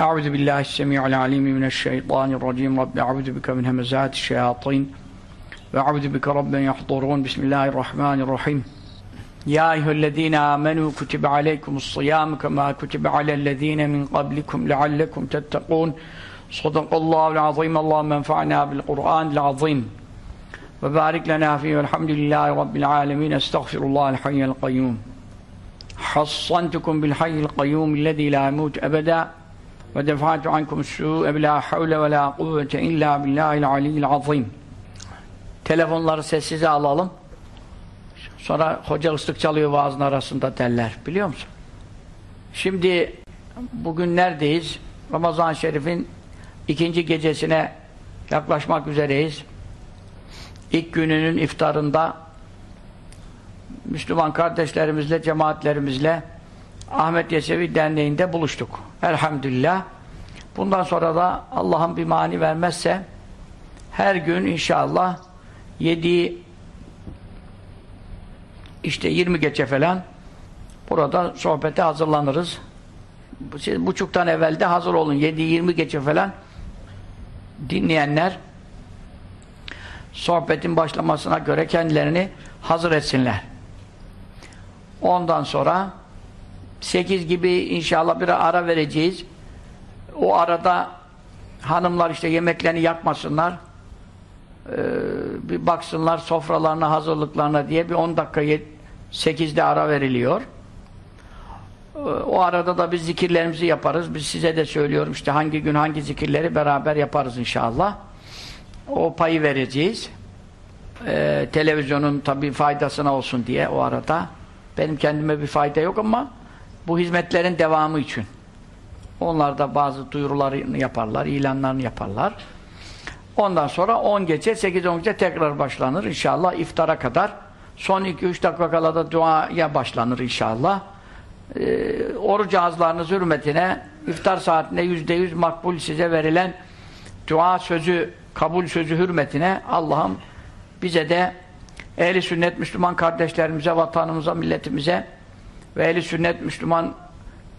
أعوذ بالله السميع العليم من الشيطان الرجيم. رب أعوذ بك من همزات الشياطين وأعوذ بك رب يحضرون. بسم الله الرحمن الرحيم. يا أيها الذين آمنوا كتب عليكم الصيام كما كتب على الذين من قبلكم لعلكم تتقون. صدق الله العظيم. اللهم انفعنا بالقرآن العظيم. وبارك لنا فيه. والحمد لله رب العالمين. أستغفر الله الحي القيوم. حصنتكم بالحي القيوم الذي لا يموت أبدا. ve defa'tu ankum su'e bila havle ve la kuvvete illa billahil aliyyil azim. Telefonları sessize alalım. Sonra hoca ıslık çalıyor vaazın arasında teller. Biliyor musun? Şimdi bugün neredeyiz? Ramazan-ı Şerif'in ikinci gecesine yaklaşmak üzereyiz. İlk gününün iftarında Müslüman kardeşlerimizle, cemaatlerimizle Ahmet Yesevi Derneği'nde buluştuk. Elhamdülillah. Bundan sonra da Allah'ın bir mani vermezse her gün inşallah yedi işte 20 geçe falan burada sohbete hazırlanırız. Siz buçuktan evvel de hazır olun. 7-20 geçe falan dinleyenler sohbetin başlamasına göre kendilerini hazır etsinler. Ondan sonra 8 gibi inşallah bir ara vereceğiz. O arada hanımlar işte yemeklerini yakmasınlar. Ee, bir baksınlar sofralarına, hazırlıklarına diye bir 10 dakika 8'de ara veriliyor. Ee, o arada da biz zikirlerimizi yaparız. Biz size de söylüyorum işte hangi gün hangi zikirleri beraber yaparız inşallah. O payı vereceğiz. Ee, televizyonun tabii faydasına olsun diye o arada. Benim kendime bir fayda yok ama bu hizmetlerin devamı için. Onlar da bazı duyurularını yaparlar, ilanlarını yaparlar. Ondan sonra 10 gece, 8-10 gece tekrar başlanır inşallah iftara kadar. Son 2-3 dakika kala da duaya başlanır inşallah. Ee, oruç ağızlarınız hürmetine iftar saatinde %100 makbul size verilen dua sözü, kabul sözü hürmetine Allah'ım bize de ehli sünnet Müslüman kardeşlerimize, vatanımıza, milletimize ve ehli sünnet Müslüman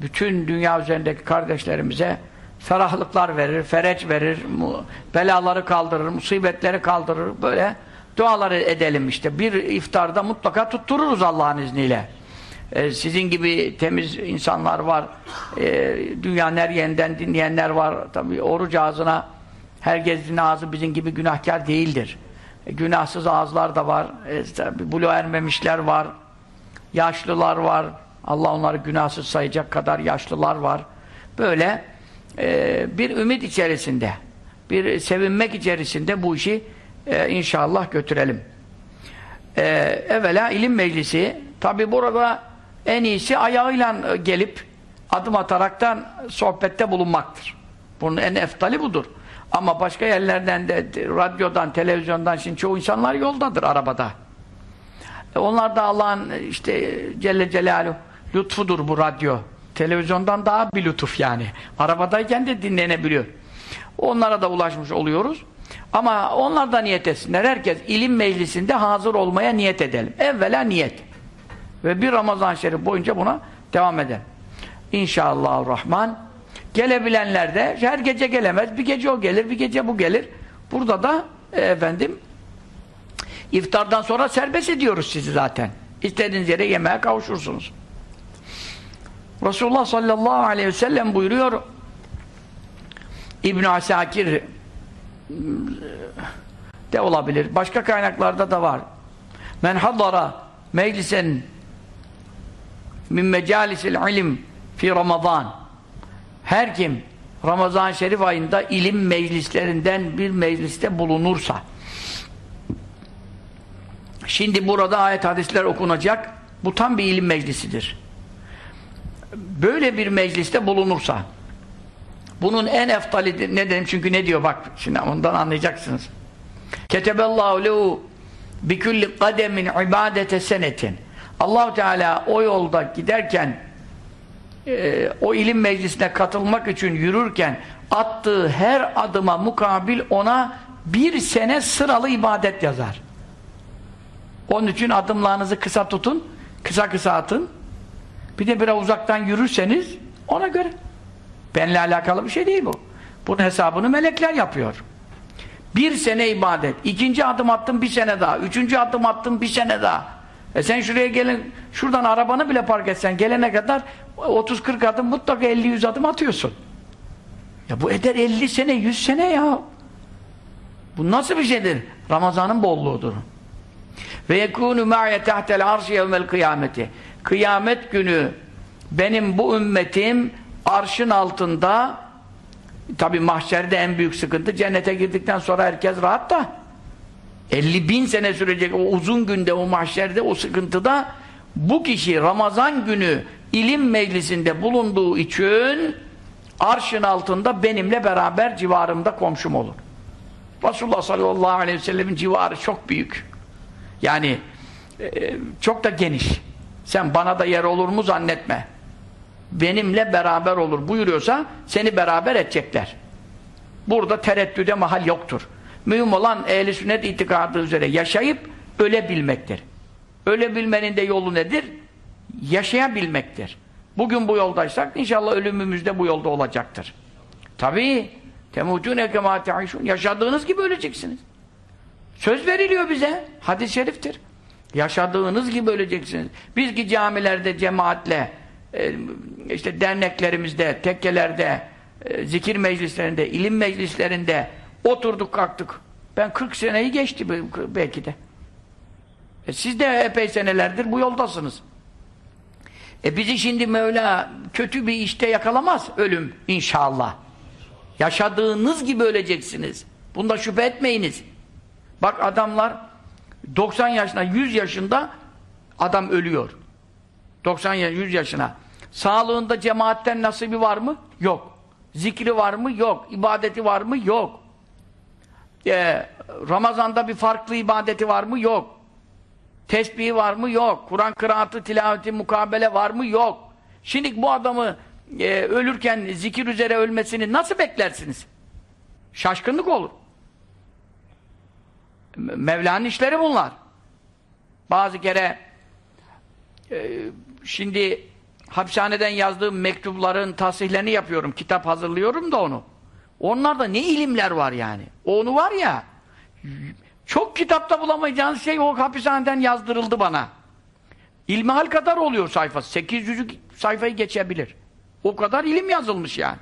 bütün dünya üzerindeki kardeşlerimize ferahlıklar verir, fereç verir, belaları kaldırır, musibetleri kaldırır. Böyle duaları edelim işte. Bir iftarda mutlaka tuttururuz Allah'ın izniyle. Ee, sizin gibi temiz insanlar var. Ee, dünyanın her yerinden dinleyenler var. Tabii oruç ağzına herkesin ağzı bizim gibi günahkar değildir. E, günahsız ağızlar da var. E, tabii buluğa ermemişler var. Yaşlılar var. Allah onları günahsız sayacak kadar yaşlılar var. Böyle e, bir ümit içerisinde, bir sevinmek içerisinde bu işi e, inşallah götürelim. E, evvela ilim meclisi, tabi burada en iyisi ayağıyla gelip adım ataraktan sohbette bulunmaktır. Bunun en eftali budur. Ama başka yerlerden de, radyodan, televizyondan şimdi çoğu insanlar yoldadır arabada. E onlar da Allah'ın işte Celle Celaluhu lütfudur bu radyo. Televizyondan daha bir lütuf yani. Arabadayken de dinlenebiliyor. Onlara da ulaşmış oluyoruz. Ama onlar da niyet etsinler. Herkes ilim meclisinde hazır olmaya niyet edelim. Evvela niyet. Ve bir Ramazan şerif boyunca buna devam edelim. İnşallah Rahman. Gelebilenler de her gece gelemez. Bir gece o gelir, bir gece bu gelir. Burada da e, efendim iftardan sonra serbest ediyoruz sizi zaten. İstediğiniz yere yemeğe kavuşursunuz. Resulullah sallallahu aleyhi ve sellem buyuruyor İbn Asakir de olabilir. Başka kaynaklarda da var. Men hadara meclisen min mecalisil ilim fi Ramazan her kim Ramazan Şerif ayında ilim meclislerinden bir mecliste bulunursa şimdi burada ayet hadisler okunacak bu tam bir ilim meclisidir böyle bir mecliste bulunursa Bunun en eftalidir. Ne dedim? Çünkü ne diyor bak şimdi ondan anlayacaksınız. Ketebellahu lehu bikulli kademin ibadete senetin. allah Teala o yolda giderken e, o ilim meclisine katılmak için yürürken attığı her adıma mukabil ona bir sene sıralı ibadet yazar. Onun için adımlarınızı kısa tutun, kısa kısa atın. Bir de biraz uzaktan yürürseniz ona göre. Benle alakalı bir şey değil bu. Bunun hesabını melekler yapıyor. Bir sene ibadet. ikinci adım attın bir sene daha. Üçüncü adım attın bir sene daha. E sen şuraya gelin, şuradan arabanı bile park etsen gelene kadar 30-40 adım mutlaka 50-100 adım atıyorsun. Ya bu eder 50 sene, 100 sene ya. Bu nasıl bir şeydir? Ramazanın bolluğudur. Ve yekûnü ma'ye tahtel arşi yevmel kıyameti. Kıyamet günü benim bu ümmetim arşın altında tabi mahşerde en büyük sıkıntı cennete girdikten sonra herkes rahat da 50 bin sene sürecek o uzun günde o mahşerde o sıkıntıda bu kişi Ramazan günü ilim meclisinde bulunduğu için arşın altında benimle beraber civarımda komşum olur. Resulullah sallallahu aleyhi ve sellemin civarı çok büyük. Yani e, çok da geniş. Sen bana da yer olur mu zannetme. Benimle beraber olur buyuruyorsa seni beraber edecekler. Burada tereddüde mahal yoktur. Mühim olan ehli sünnet itikadı üzere yaşayıp ölebilmektir. Ölebilmenin de yolu nedir? Yaşayabilmektir. Bugün bu yoldaysak inşallah ölümümüz de bu yolda olacaktır. Tabii temutune kema te'işun yaşadığınız gibi öleceksiniz. Söz veriliyor bize. Hadis-i şeriftir. Yaşadığınız gibi öleceksiniz. Biz ki camilerde cemaatle e, işte derneklerimizde, tekkelerde, e, zikir meclislerinde, ilim meclislerinde oturduk kalktık. Ben 40 seneyi geçti belki de. E siz de epey senelerdir bu yoldasınız. E bizi şimdi Mevla kötü bir işte yakalamaz ölüm inşallah. Yaşadığınız gibi öleceksiniz. Bunda şüphe etmeyiniz. Bak adamlar 90 yaşında, 100 yaşında adam ölüyor. 90 yaş, 100 yaşına. Sağlığında cemaatten nasibi var mı? Yok. Zikri var mı? Yok. İbadeti var mı? Yok. Ee, Ramazan'da bir farklı ibadeti var mı? Yok. Tesbihi var mı? Yok. Kur'an kıraatı, tilaveti, mukabele var mı? Yok. Şimdi bu adamı e, ölürken zikir üzere ölmesini nasıl beklersiniz? Şaşkınlık olur. Mevla'nın işleri bunlar. Bazı kere e, şimdi hapishaneden yazdığım mektupların tasihlerini yapıyorum. Kitap hazırlıyorum da onu. Onlarda ne ilimler var yani. Onu var ya çok kitapta bulamayacağınız şey o hapishaneden yazdırıldı bana. İlmihal kadar oluyor sayfası. 800 sayfayı geçebilir. O kadar ilim yazılmış yani.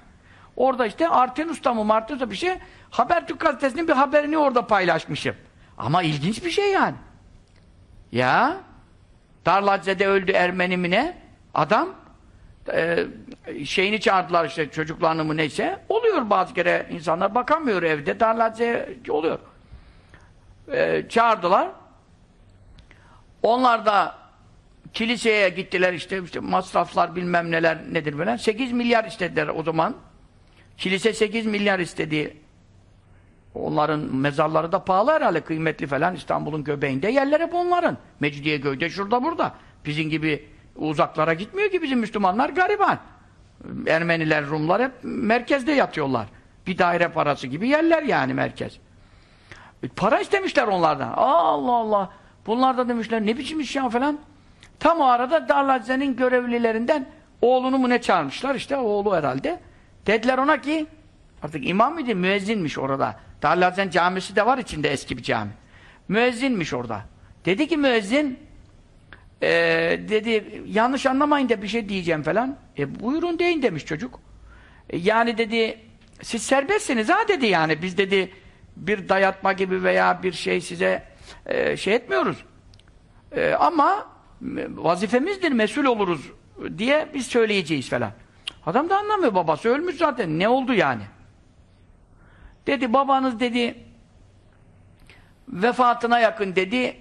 Orada işte Artenus'ta mı Martenus'ta bir şey Habertürk gazetesinin bir haberini orada paylaşmışım. Ama ilginç bir şey yani. Ya Darlace'de öldü Ermeni mi ne? Adam e, şeyini çağırdılar işte çocuklarını mı neyse. Oluyor bazı kere insanlar bakamıyor evde. Darlace oluyor. E, çağırdılar. Onlar da kiliseye gittiler işte, işte masraflar bilmem neler nedir böyle. 8 milyar istediler o zaman. Kilise 8 milyar istedi. Onların mezarları da pahalı herhalde, kıymetli falan. İstanbul'un göbeğinde yerler hep onların. Mecidiyeköy'de şurada burada. Bizim gibi uzaklara gitmiyor ki bizim Müslümanlar gariban. Ermeniler, Rumlar hep merkezde yatıyorlar. Bir daire parası gibi yerler yani merkez. E, para istemişler onlardan. Allah Allah. Bunlar da demişler ne biçim iş ya falan. Tam o arada Darlace'nin görevlilerinden oğlunu mu ne çağırmışlar işte oğlu herhalde. Dediler ona ki artık imam mıydı müezzinmiş orada. Darlazen camisi de var içinde eski bir cami. Müezzinmiş orada. Dedi ki müezzin e, dedi yanlış anlamayın da bir şey diyeceğim falan. E buyurun deyin demiş çocuk. E, yani dedi siz serbestsiniz ha dedi yani biz dedi bir dayatma gibi veya bir şey size e, şey etmiyoruz. E, ama vazifemizdir, mesul oluruz diye biz söyleyeceğiz falan. Adam da anlamıyor babası ölmüş zaten. Ne oldu yani? Dedi babanız dedi vefatına yakın dedi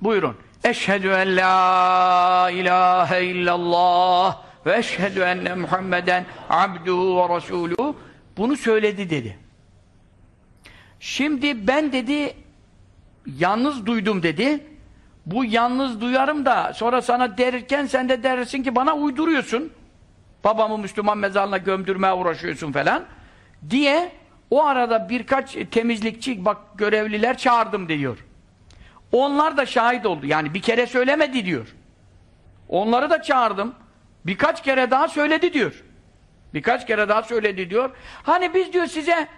buyurun. Eşhedü en la ilahe illallah ve eşhedü enne Muhammeden abduhu ve resulü bunu söyledi dedi. Şimdi ben dedi yalnız duydum dedi. Bu yalnız duyarım da sonra sana derirken sen de dersin ki bana uyduruyorsun. Babamı Müslüman mezarına gömdürmeye uğraşıyorsun falan diye o arada birkaç temizlikçi bak görevliler çağırdım diyor. Onlar da şahit oldu. Yani bir kere söylemedi diyor. Onları da çağırdım. Birkaç kere daha söyledi diyor. Birkaç kere daha söyledi diyor. Hani biz diyor size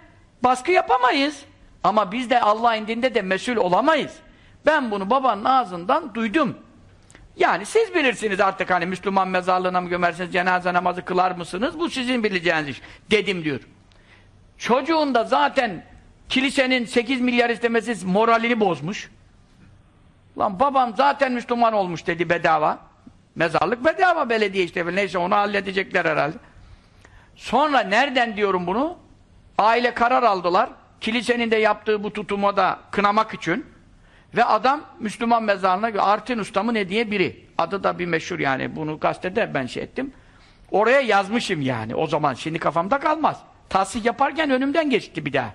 baskı yapamayız. Ama biz de Allah indinde de mesul olamayız. Ben bunu babanın ağzından duydum. Yani siz bilirsiniz artık hani Müslüman mezarlığına mı gömersiniz, cenaze namazı kılar mısınız? Bu sizin bileceğiniz iş. Dedim diyor. Çocuğun da zaten kilisenin 8 milyar istemesi moralini bozmuş. Lan babam zaten Müslüman olmuş dedi bedava. Mezarlık bedava belediye işte. Neyse onu halledecekler herhalde. Sonra nereden diyorum bunu? Aile karar aldılar. Kilisenin de yaptığı bu tutuma da kınamak için. Ve adam Müslüman mezarlığına Artin ustamı ne diye biri. Adı da bir meşhur yani. Bunu gazetede ben şey ettim. Oraya yazmışım yani o zaman. Şimdi kafamda kalmaz. Tahsih yaparken önümden geçti bir daha.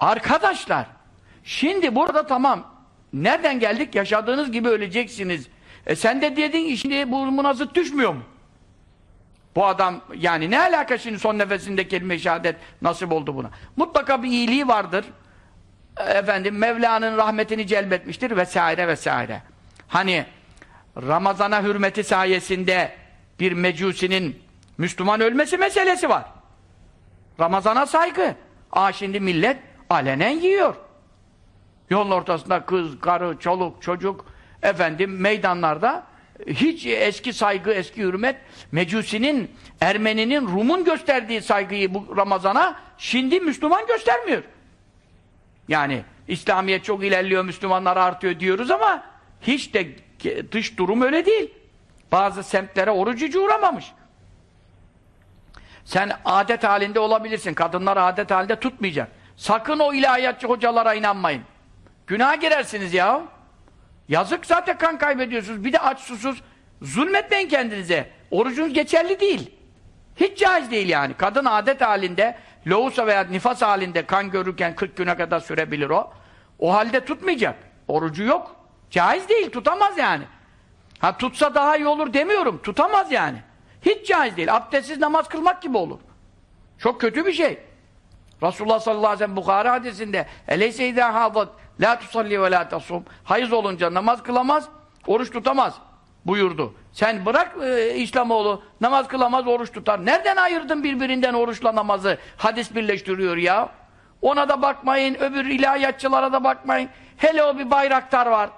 Arkadaşlar şimdi burada tamam nereden geldik? Yaşadığınız gibi öleceksiniz. E sen de dedin şimdi bu münazıt düşmüyor mu? Bu adam yani ne alaka şimdi son nefesinde kelime-i şehadet nasip oldu buna? Mutlaka bir iyiliği vardır. Efendim Mevla'nın rahmetini celbetmiştir vesaire vesaire. Hani Ramazana hürmeti sayesinde bir mecusinin Müslüman ölmesi meselesi var. Ramazana saygı. Aa şimdi millet alenen yiyor. Yolun ortasında kız, karı, çoluk, çocuk efendim meydanlarda hiç eski saygı, eski hürmet Mecusinin, Ermeninin, Rum'un gösterdiği saygıyı bu Ramazan'a şimdi Müslüman göstermiyor. Yani İslamiyet çok ilerliyor, Müslümanlar artıyor diyoruz ama hiç de dış durum öyle değil. Bazı semtlere orucucu uğramamış. Sen adet halinde olabilirsin. Kadınlar adet halinde tutmayacak. Sakın o ilahiyatçı hocalara inanmayın. Günah girersiniz ya. Yazık zaten kan kaybediyorsunuz. Bir de aç susuz. Zulmetmeyin kendinize. Orucunuz geçerli değil. Hiç caiz değil yani. Kadın adet halinde, lohusa veya nifas halinde kan görürken 40 güne kadar sürebilir o. O halde tutmayacak. Orucu yok. Caiz değil, tutamaz yani. Ha tutsa daha iyi olur demiyorum. Tutamaz yani. Hiç caiz değil. Abdestsiz namaz kılmak gibi olur. Çok kötü bir şey. Resulullah sallallahu aleyhi ve sellem Bukhari hadisinde Eleyse idâ hâzat la tusalli ve la tasum Hayız olunca namaz kılamaz, oruç tutamaz buyurdu. Sen bırak e, İslamoğlu namaz kılamaz, oruç tutar. Nereden ayırdın birbirinden oruçla namazı? Hadis birleştiriyor ya. Ona da bakmayın, öbür ilahiyatçılara da bakmayın. Hele o bir bayraktar var.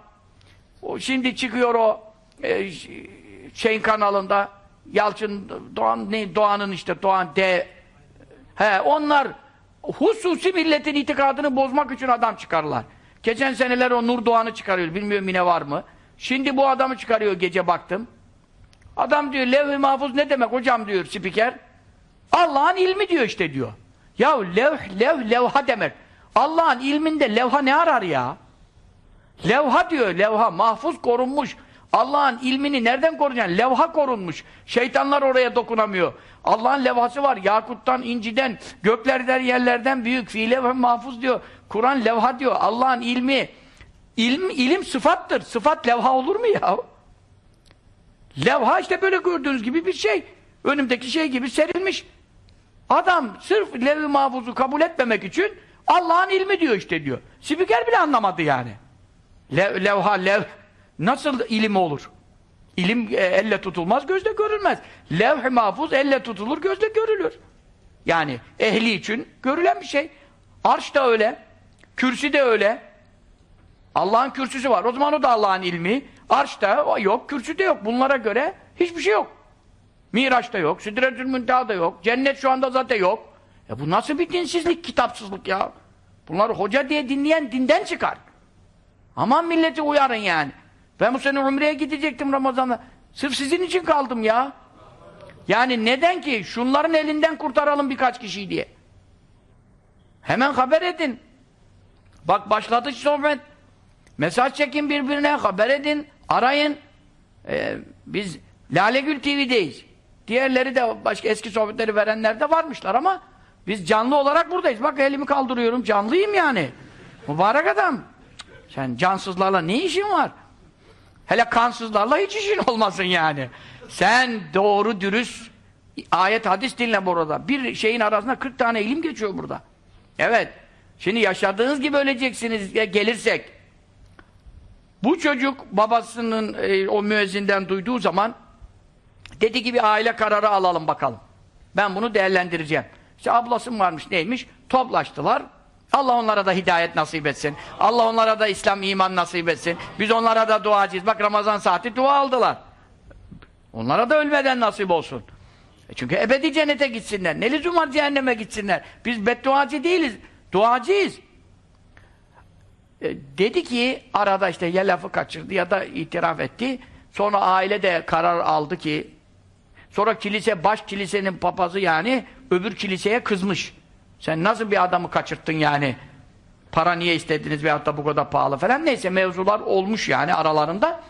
O şimdi çıkıyor o e, şeyin kanalında Yalçın Doğan ne Doğan'ın işte Doğan D he onlar hususi milletin itikadını bozmak için adam çıkarlar. Geçen seneler o Nur Doğan'ı çıkarıyor. Bilmiyorum yine var mı? Şimdi bu adamı çıkarıyor gece baktım. Adam diyor levh-i mahfuz ne demek hocam diyor spiker. Allah'ın ilmi diyor işte diyor. Ya levh, levh, levha demek. Allah'ın ilminde levha ne arar ya? Levha diyor, levha. Mahfuz korunmuş. Allah'ın ilmini nereden koruyacaksın? Levha korunmuş. Şeytanlar oraya dokunamıyor. Allah'ın levhası var. Yakuttan, inciden, göklerden, yerlerden büyük. Fiile ve mahfuz diyor. Kur'an levha diyor. Allah'ın ilmi. İlim, ilim sıfattır. Sıfat levha olur mu ya? Levha işte böyle gördüğünüz gibi bir şey. Önümdeki şey gibi serilmiş. Adam sırf levh-i mahfuzu kabul etmemek için Allah'ın ilmi diyor işte diyor. Spiker bile anlamadı yani. Lev, levha, lev nasıl ilim olur? İlim e, elle tutulmaz, gözle görülmez. Levh-i mahfuz elle tutulur, gözle görülür. Yani ehli için görülen bir şey. Arş da öyle, kürsi de öyle. Allah'ın kürsüsü var. O zaman o da Allah'ın ilmi. Arş da yok, kürsü de yok. Bunlara göre hiçbir şey yok. Miraç'ta yok, Sidretül Münteha'da yok, cennet şu anda zaten yok. E bu nasıl bir dinsizlik, kitapsızlık ya? Bunları hoca diye dinleyen dinden çıkar. Aman milleti uyarın yani. Ben bu sene Umre'ye gidecektim Ramazan'da. Sırf sizin için kaldım ya. Yani neden ki? Şunların elinden kurtaralım birkaç kişiyi diye. Hemen haber edin. Bak başladı sohbet. Mesaj çekin birbirine, haber edin, arayın. Ee, biz Lalegül TV'deyiz. Diğerleri de başka eski sohbetleri verenler de varmışlar ama Biz canlı olarak buradayız. Bak elimi kaldırıyorum. Canlıyım yani. Mübarek adam. Sen cansızlarla ne işin var? Hele kansızlarla hiç işin olmasın yani. Sen doğru dürüst ayet hadis dinle burada. Bir şeyin arasında 40 tane ilim geçiyor burada. Evet. Şimdi yaşadığınız gibi öleceksiniz ya gelirsek. Bu çocuk babasının e, o müezzinden duyduğu zaman dedi ki bir aile kararı alalım bakalım. Ben bunu değerlendireceğim. İşte ablasım varmış neymiş? Toplaştılar. Allah onlara da hidayet nasip etsin. Allah onlara da İslam iman nasip etsin. Biz onlara da duacıyız. Bak Ramazan saati dua aldılar. Onlara da ölmeden nasip olsun. E çünkü ebedi cennete gitsinler. Ne lüzum var cehenneme gitsinler. Biz bedduacı değiliz. Duacıyız. E, dedi ki arada işte ya lafı kaçırdı ya da itiraf etti. Sonra aile de karar aldı ki sonra kilise baş kilisenin papazı yani öbür kiliseye kızmış. Sen nasıl bir adamı kaçırttın yani? Para niye istediniz veyahut da bu kadar pahalı falan. Neyse mevzular olmuş yani aralarında.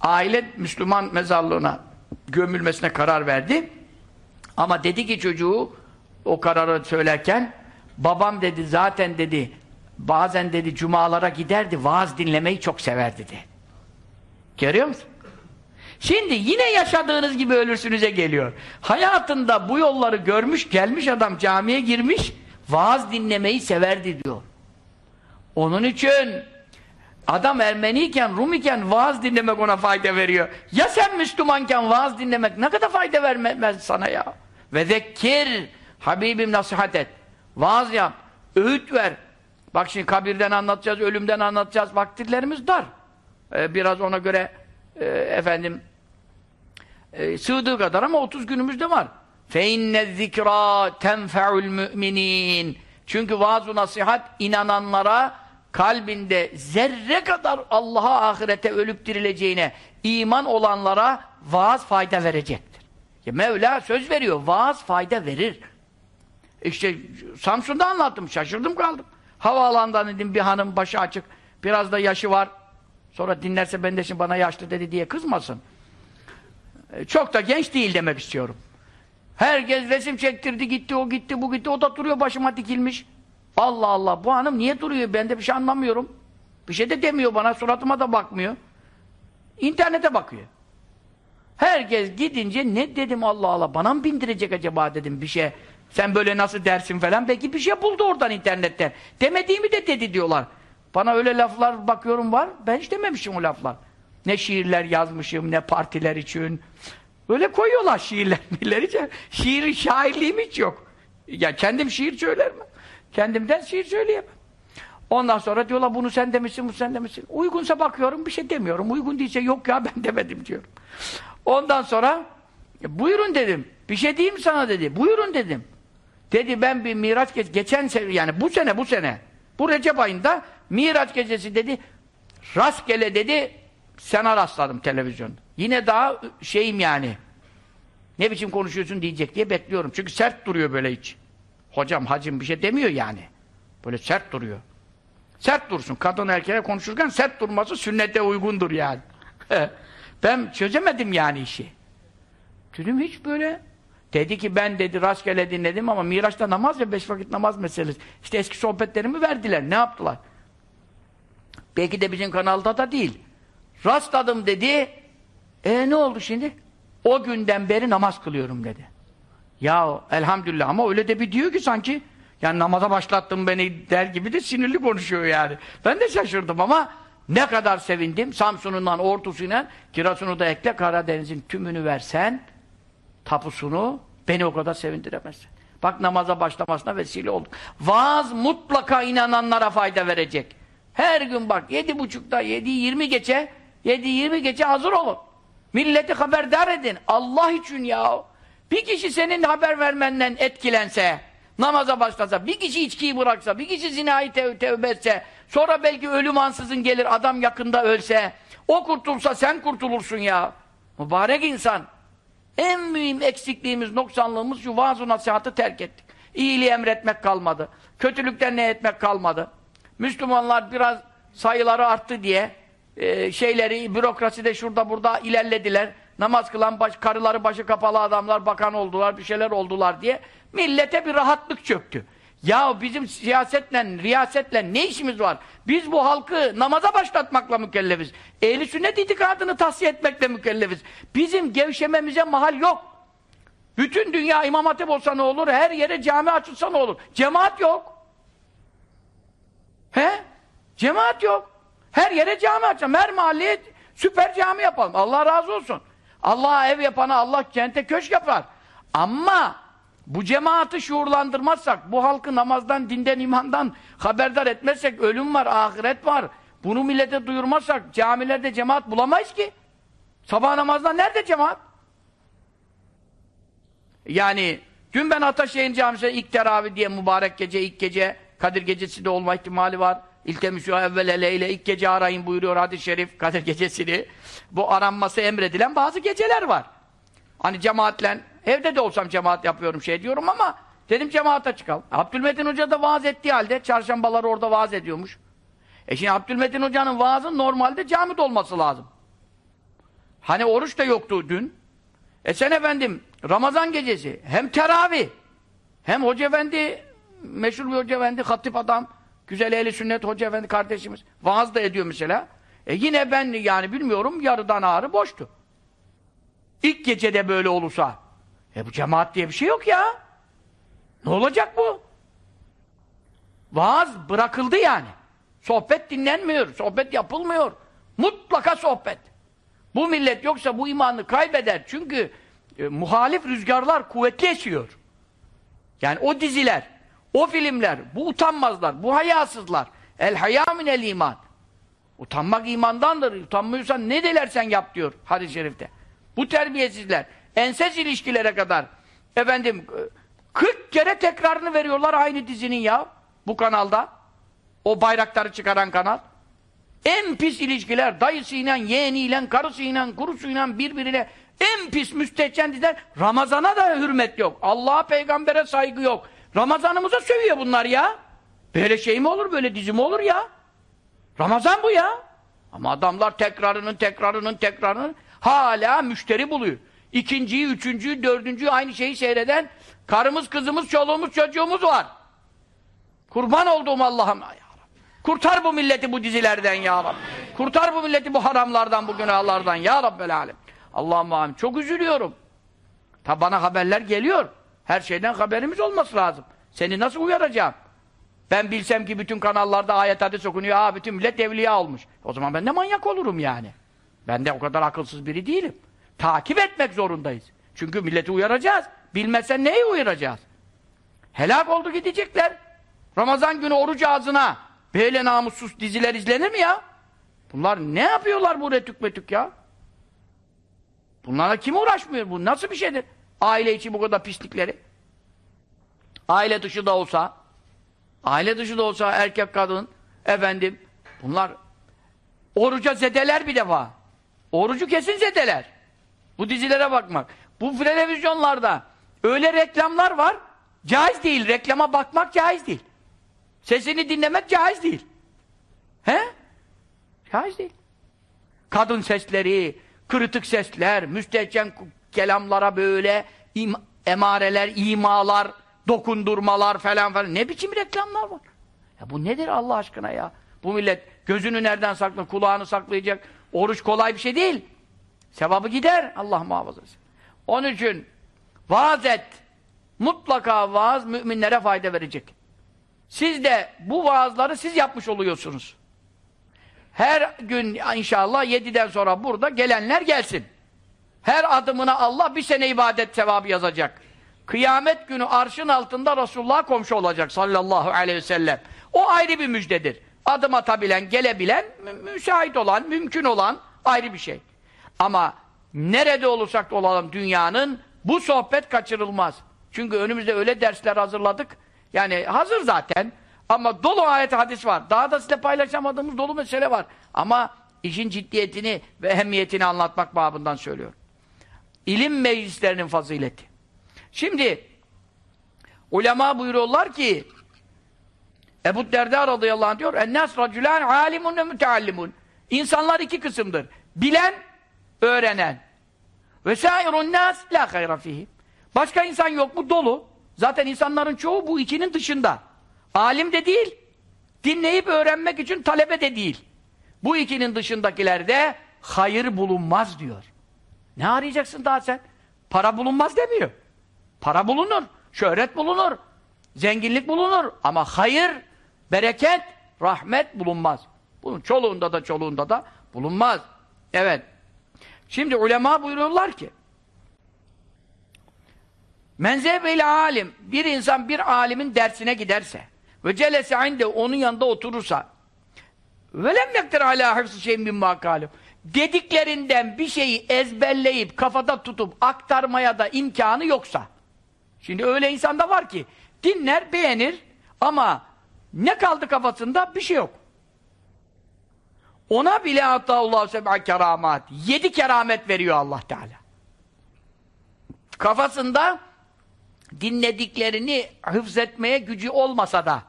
Aile Müslüman mezarlığına gömülmesine karar verdi. Ama dedi ki çocuğu o kararı söylerken babam dedi zaten dedi bazen dedi cumalara giderdi vaaz dinlemeyi çok severdi dedi. Görüyor musun? Şimdi yine yaşadığınız gibi ölürsünüze geliyor. Hayatında bu yolları görmüş, gelmiş adam camiye girmiş, vaaz dinlemeyi severdi diyor. Onun için adam Ermeniyken, Rum iken vaaz dinlemek ona fayda veriyor. Ya sen Müslümanken vaaz dinlemek ne kadar fayda vermez sana ya? Ve zekkir, Habibim nasihat et. Vaaz yap, öğüt ver. Bak şimdi kabirden anlatacağız, ölümden anlatacağız. Vakitlerimiz dar. Ee, biraz ona göre e, efendim e, sığdığı kadar ama 30 günümüzde var. فَاِنَّ الذِّكْرَى تَنْفَعُ الْمُؤْمِنِينَ Çünkü vaaz nasihat inananlara kalbinde zerre kadar Allah'a ahirete ölüp dirileceğine iman olanlara vaaz fayda verecektir. Ya Mevla söz veriyor. Vaaz fayda verir. İşte Samsun'da anlattım. Şaşırdım kaldım. Havaalanından dedim bir hanım başı açık. Biraz da yaşı var. Sonra dinlerse ben de şimdi bana yaşlı dedi diye kızmasın. E, çok da genç değil demek istiyorum. Herkes resim çektirdi gitti o gitti bu gitti o da duruyor başıma dikilmiş. Allah Allah bu hanım niye duruyor ben de bir şey anlamıyorum. Bir şey de demiyor bana suratıma da bakmıyor. İnternete bakıyor. Herkes gidince ne dedim Allah Allah bana mı bindirecek acaba dedim bir şey. Sen böyle nasıl dersin falan belki bir şey buldu oradan internetten. Demediğimi de dedi diyorlar. Bana öyle laflar bakıyorum var. Ben hiç dememişim o laflar. Ne şiirler yazmışım, ne partiler için. Böyle koyuyorlar şiirler. Şiir, şairliğim hiç yok. Ya kendim şiir söylerim. Kendimden şiir söyleyemem. Ondan sonra diyorlar bunu sen demişsin, bunu sen demişsin. Uygunsa bakıyorum, bir şey demiyorum. Uygun değilse yok ya ben demedim diyorum. Ondan sonra e, buyurun dedim. Bir şey diyeyim sana dedi. Buyurun dedim. Dedi ben bir Miraç gecesi, geçen sene yani bu sene bu sene bu Recep ayında Miraç gecesi dedi rastgele dedi sana rastladım televizyonda. Yine daha şeyim yani. Ne biçim konuşuyorsun diyecek diye bekliyorum. Çünkü sert duruyor böyle hiç. Hocam, hacım bir şey demiyor yani. Böyle sert duruyor. Sert dursun. Kadın erkeğe konuşurken sert durması sünnete uygundur yani. ben çözemedim yani işi. Dedim hiç böyle. Dedi ki ben dedi rastgele dinledim ama Miraç'ta namaz ve beş vakit namaz meselesi. İşte eski sohbetlerimi verdiler. Ne yaptılar? Belki de bizim kanalda da değil. Rastladım dedi. E ne oldu şimdi? O günden beri namaz kılıyorum dedi. Ya elhamdülillah ama öyle de bir diyor ki sanki yani namaza başlattın beni der gibi de sinirli konuşuyor yani. Ben de şaşırdım ama ne kadar sevindim. Samsun'undan Ortu'suyla Kirasunu da ekle Karadeniz'in tümünü versen tapusunu beni o kadar sevindiremezsin. Bak namaza başlamasına vesile olduk. Vaaz mutlaka inananlara fayda verecek. Her gün bak yedi buçukta, yedi yirmi geçe, yedi yirmi geçe hazır olun. Milleti haberdar edin. Allah için ya. Bir kişi senin haber vermenden etkilense, namaza başlasa, bir kişi içkiyi bıraksa, bir kişi zinayı tev tevbe etse, sonra belki ölüm ansızın gelir, adam yakında ölse, o kurtulsa sen kurtulursun ya. Mübarek insan. En mühim eksikliğimiz, noksanlığımız şu vaaz-ı nasihatı terk ettik. İyiliği emretmek kalmadı. Kötülükten ne etmek kalmadı. Müslümanlar biraz sayıları arttı diye e, şeyleri, bürokraside şurada burada ilerlediler. Namaz kılan baş, karıları başı kapalı adamlar bakan oldular, bir şeyler oldular diye Millete bir rahatlık çöktü. Ya bizim siyasetle, riyasetle ne işimiz var? Biz bu halkı namaza başlatmakla mükellefiz. Ehli sünnet itikadını tahsiye etmekle mükellefiz. Bizim gevşememize mahal yok. Bütün dünya imam hatip olsa ne olur? Her yere cami açılsa ne olur? Cemaat yok. He? Cemaat yok. Her yere cami açalım. Her mahalleye süper cami yapalım. Allah razı olsun. Allah'a ev yapana Allah cennete köşk yapar. Ama bu cemaati şuurlandırmazsak, bu halkı namazdan, dinden, imandan haberdar etmezsek ölüm var, ahiret var. Bunu millete duyurmazsak camilerde cemaat bulamayız ki. Sabah namazdan nerede cemaat? Yani dün ben Ataşehir Camisi'ne ilk teravih diye mübarek gece, ilk gece Kadir Gecesi de olma ihtimali var. İltemisü evvele leyle ilk gece arayın buyuruyor hadis-i şerif Kadir Gecesi'ni. Bu aranması emredilen bazı geceler var. Hani cemaatle, evde de olsam cemaat yapıyorum şey diyorum ama dedim cemaate çıkalım. Abdülmetin Hoca da vaaz ettiği halde çarşambaları orada vaaz ediyormuş. E şimdi Abdülmetin Hoca'nın vaazı normalde camide olması lazım. Hani oruç da yoktu dün. E sen efendim Ramazan gecesi hem teravih hem Hoca Efendi meşhur bir Hoca Efendi hatip adam güzel ehli sünnet Hoca Efendi kardeşimiz vaaz da ediyor mesela. E yine ben yani bilmiyorum yarıdan ağrı boştu. İlk gecede böyle olursa e bu cemaat diye bir şey yok ya. Ne olacak bu? Vaaz bırakıldı yani. Sohbet dinlenmiyor, sohbet yapılmıyor. Mutlaka sohbet. Bu millet yoksa bu imanı kaybeder. Çünkü e, muhalif rüzgarlar kuvvetli esiyor. Yani o diziler, o filmler, bu utanmazlar, bu hayasızlar. El haya minel iman. Utanmak imandandır. Utanmıyorsan ne dilersen yap diyor hadis-i şerifte. Bu terbiyesizler, enses ilişkilere kadar efendim 40 kere tekrarını veriyorlar aynı dizinin ya bu kanalda. O bayrakları çıkaran kanal. En pis ilişkiler, dayısıyla, yeğeniyle, karısıyla, kurusuyla birbirine en pis müstehcen diziler. Ramazana da hürmet yok. Allah'a, peygambere saygı yok. Ramazanımıza sövüyor bunlar ya. Böyle şey mi olur, böyle dizi mi olur ya? Ramazan bu ya. Ama adamlar tekrarının, tekrarının, tekrarının hala müşteri buluyor. İkinciyi, üçüncüyü, dördüncüyü aynı şeyi seyreden karımız, kızımız, çoluğumuz, çocuğumuz var. Kurban olduğum Allah'ım. Kurtar bu milleti bu dizilerden ya Rabbi. Kurtar bu milleti bu haramlardan, bu günahlardan ya Rabbel Alem. Allah'ım. Çok üzülüyorum. Tabi bana haberler geliyor. Her şeyden haberimiz olması lazım. Seni nasıl uyaracağım? Ben bilsem ki bütün kanallarda ayet hadis okunuyor. Aa bütün millet evliya olmuş. O zaman ben de manyak olurum yani. Ben de o kadar akılsız biri değilim. Takip etmek zorundayız. Çünkü milleti uyaracağız. Bilmezsen neyi uyaracağız? Helak oldu gidecekler. Ramazan günü oruç ağzına böyle namussuz diziler izlenir mi ya? Bunlar ne yapıyorlar bu retük metük ya? Bunlara kim uğraşmıyor? Bu nasıl bir şeydir? Aile içi bu kadar pislikleri. Aile dışı da olsa aile dışı da olsa erkek kadın efendim bunlar oruca zedeler bir defa. Orucu kesin zedeler. Bu dizilere bakmak. Bu televizyonlarda öyle reklamlar var caiz değil. Reklama bakmak caiz değil. Sesini dinlemek caiz değil. He? Caiz değil. Kadın sesleri, kırıtık sesler, müstehcen kelamlara böyle im emareler, imalar, dokundurmalar falan falan. Ne biçim reklamlar var? Ya bu nedir Allah aşkına ya? Bu millet gözünü nereden saklı, kulağını saklayacak. Oruç kolay bir şey değil. Sevabı gider. Allah muhafaza. Onun için vaaz et. Mutlaka vaaz müminlere fayda verecek. Siz de bu vaazları siz yapmış oluyorsunuz. Her gün inşallah yediden sonra burada gelenler gelsin. Her adımına Allah bir sene ibadet sevabı yazacak. Kıyamet günü arşın altında Resulullah'a komşu olacak sallallahu aleyhi ve sellem. O ayrı bir müjdedir. Adım atabilen, gelebilen, müsait olan, mümkün olan ayrı bir şey. Ama nerede olursak olalım dünyanın bu sohbet kaçırılmaz. Çünkü önümüzde öyle dersler hazırladık. Yani hazır zaten. Ama dolu ayet hadis var. Daha da size paylaşamadığımız dolu mesele var. Ama işin ciddiyetini ve ehemmiyetini anlatmak babından söylüyorum. İlim meclislerinin fazileti. Şimdi ulema buyuruyorlar ki Ebu Derda radıyallahu anh diyor ennâs racülân âlimun ve müteallimun İnsanlar iki kısımdır. Bilen, öğrenen. Ve sâirun nâs lâ hayra fihim. Başka insan yok mu? Dolu. Zaten insanların çoğu bu ikinin dışında. Alim de değil, dinleyip öğrenmek için talebe de değil. Bu ikinin dışındakilerde hayır bulunmaz diyor. Ne arayacaksın daha sen? Para bulunmaz demiyor. Para bulunur, şöhret bulunur, zenginlik bulunur ama hayır, bereket, rahmet bulunmaz. Bunun çoluğunda da çoluğunda da bulunmaz. Evet. Şimdi ulema buyuruyorlar ki Menzebeyle alim bir insan bir alimin dersine giderse ve celese inde onun yanında oturursa ve lem yektir ala hıfzı şeyin min makalim dediklerinden bir şeyi ezberleyip kafada tutup aktarmaya da imkanı yoksa. Şimdi öyle insan da var ki dinler beğenir ama ne kaldı kafasında? Bir şey yok. Ona bile hatta Allah seb'a keramat yedi keramet veriyor Allah Teala. Kafasında dinlediklerini hıfzetmeye gücü olmasa da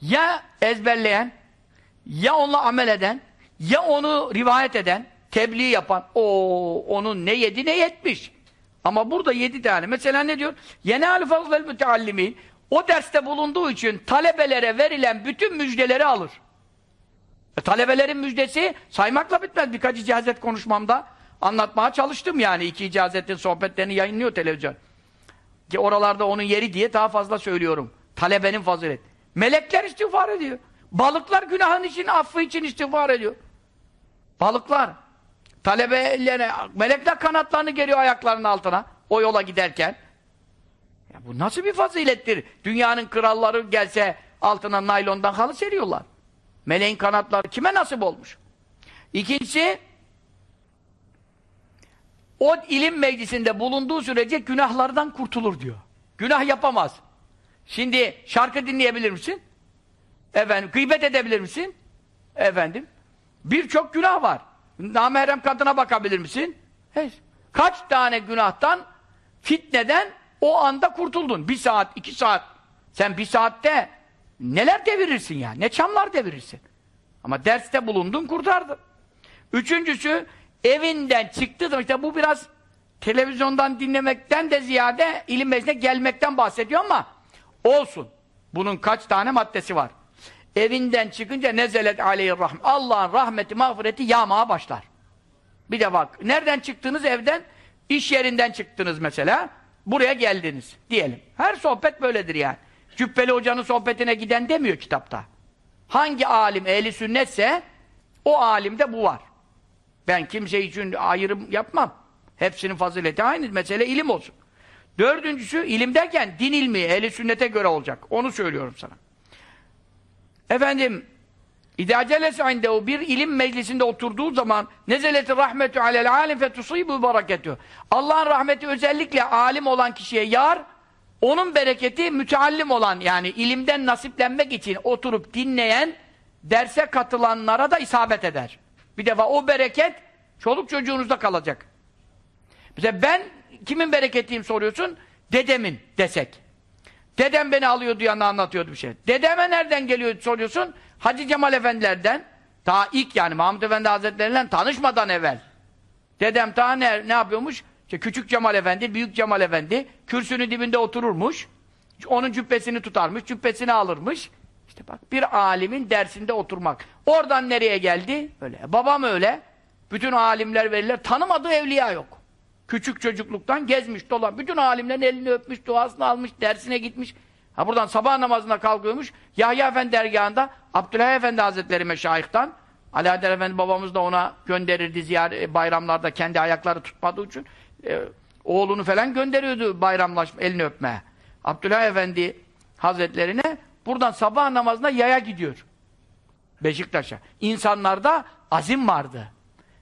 ya ezberleyen ya onunla amel eden ya onu rivayet eden tebliğ yapan o onun ne yedi ne yetmiş ama burada yedi tane mesela ne diyor yenâlü fazvel müteallimin o derste bulunduğu için talebelere verilen bütün müjdeleri alır e, talebelerin müjdesi saymakla bitmez birkaç icazet konuşmamda anlatmaya çalıştım yani iki icazetin sohbetlerini yayınlıyor televizyon ki oralarda onun yeri diye daha fazla söylüyorum. Talebenin fazilet. Melekler istiğfar ediyor. Balıklar günahın için, affı için istiğfar ediyor. Balıklar. Talebelere, melekler kanatlarını geriyor ayaklarının altına. O yola giderken. Ya bu nasıl bir fazilettir? Dünyanın kralları gelse altına naylondan halı seriyorlar. Meleğin kanatları kime nasip olmuş? İkincisi o ilim meclisinde bulunduğu sürece günahlardan kurtulur diyor. Günah yapamaz. Şimdi şarkı dinleyebilir misin? Efendim, gıybet edebilir misin? Efendim, birçok günah var. Namahrem kadına bakabilir misin? Hiç. Kaç tane günahtan, fitneden o anda kurtuldun. Bir saat, iki saat. Sen bir saatte neler devirirsin ya? Ne çamlar devirirsin? Ama derste bulundun, kurtardın. Üçüncüsü, evinden zaman işte bu biraz televizyondan dinlemekten de ziyade ilim meclisine gelmekten bahsediyor ama olsun. Bunun kaç tane maddesi var. Evinden çıkınca nezelet aleyhi rahmet. Allah'ın rahmeti, mağfireti yağmaya başlar. Bir de bak, nereden çıktınız evden? İş yerinden çıktınız mesela. Buraya geldiniz diyelim. Her sohbet böyledir yani. Cübbeli hocanın sohbetine giden demiyor kitapta. Hangi alim ehli sünnetse o alimde bu var. Ben kimse için ayrım yapmam. Hepsinin fazileti aynı. Mesele ilim olsun. Dördüncüsü ilim derken din ilmi, ehli sünnete göre olacak. Onu söylüyorum sana. Efendim İdâ celese o bir ilim meclisinde oturduğu zaman nezeleti rahmetu alel alim fe tusibu bereketü. Allah'ın rahmeti özellikle alim olan kişiye yar, onun bereketi müteallim olan yani ilimden nasiplenmek için oturup dinleyen, derse katılanlara da isabet eder. Bir defa o bereket çoluk çocuğunuzda kalacak. Mesela ben kimin bereketiyim soruyorsun? Dedemin desek. Dedem beni alıyordu yanına anlatıyordu bir şey. Dedeme nereden geliyor soruyorsun? Hacı Cemal Efendilerden. Daha ilk yani Mahmud Efendi Hazretleriyle tanışmadan evvel. Dedem daha ne, ne yapıyormuş? İşte küçük Cemal Efendi, büyük Cemal Efendi kürsünün dibinde otururmuş. Onun cübbesini tutarmış, cübbesini alırmış. İşte bak bir alimin dersinde oturmak. Oradan nereye geldi? Öyle. Babam öyle. Bütün alimler verirler. Tanımadığı evliya yok. Küçük çocukluktan gezmiş dolan. Bütün alimlerin elini öpmüş, duasını almış, dersine gitmiş. Ha buradan sabah namazına kalkıyormuş. Yahya Efendi dergahında Abdülhay Efendi Hazretleri meşayihtan Alaeddin Efendi babamız da ona gönderirdi ziyaret e, bayramlarda kendi ayakları tutmadığı için e, oğlunu falan gönderiyordu bayramlaşma elini öpmeye. Abdülhay Efendi Hazretlerine buradan sabah namazına yaya gidiyor. Beşiktaş'a. İnsanlarda azim vardı.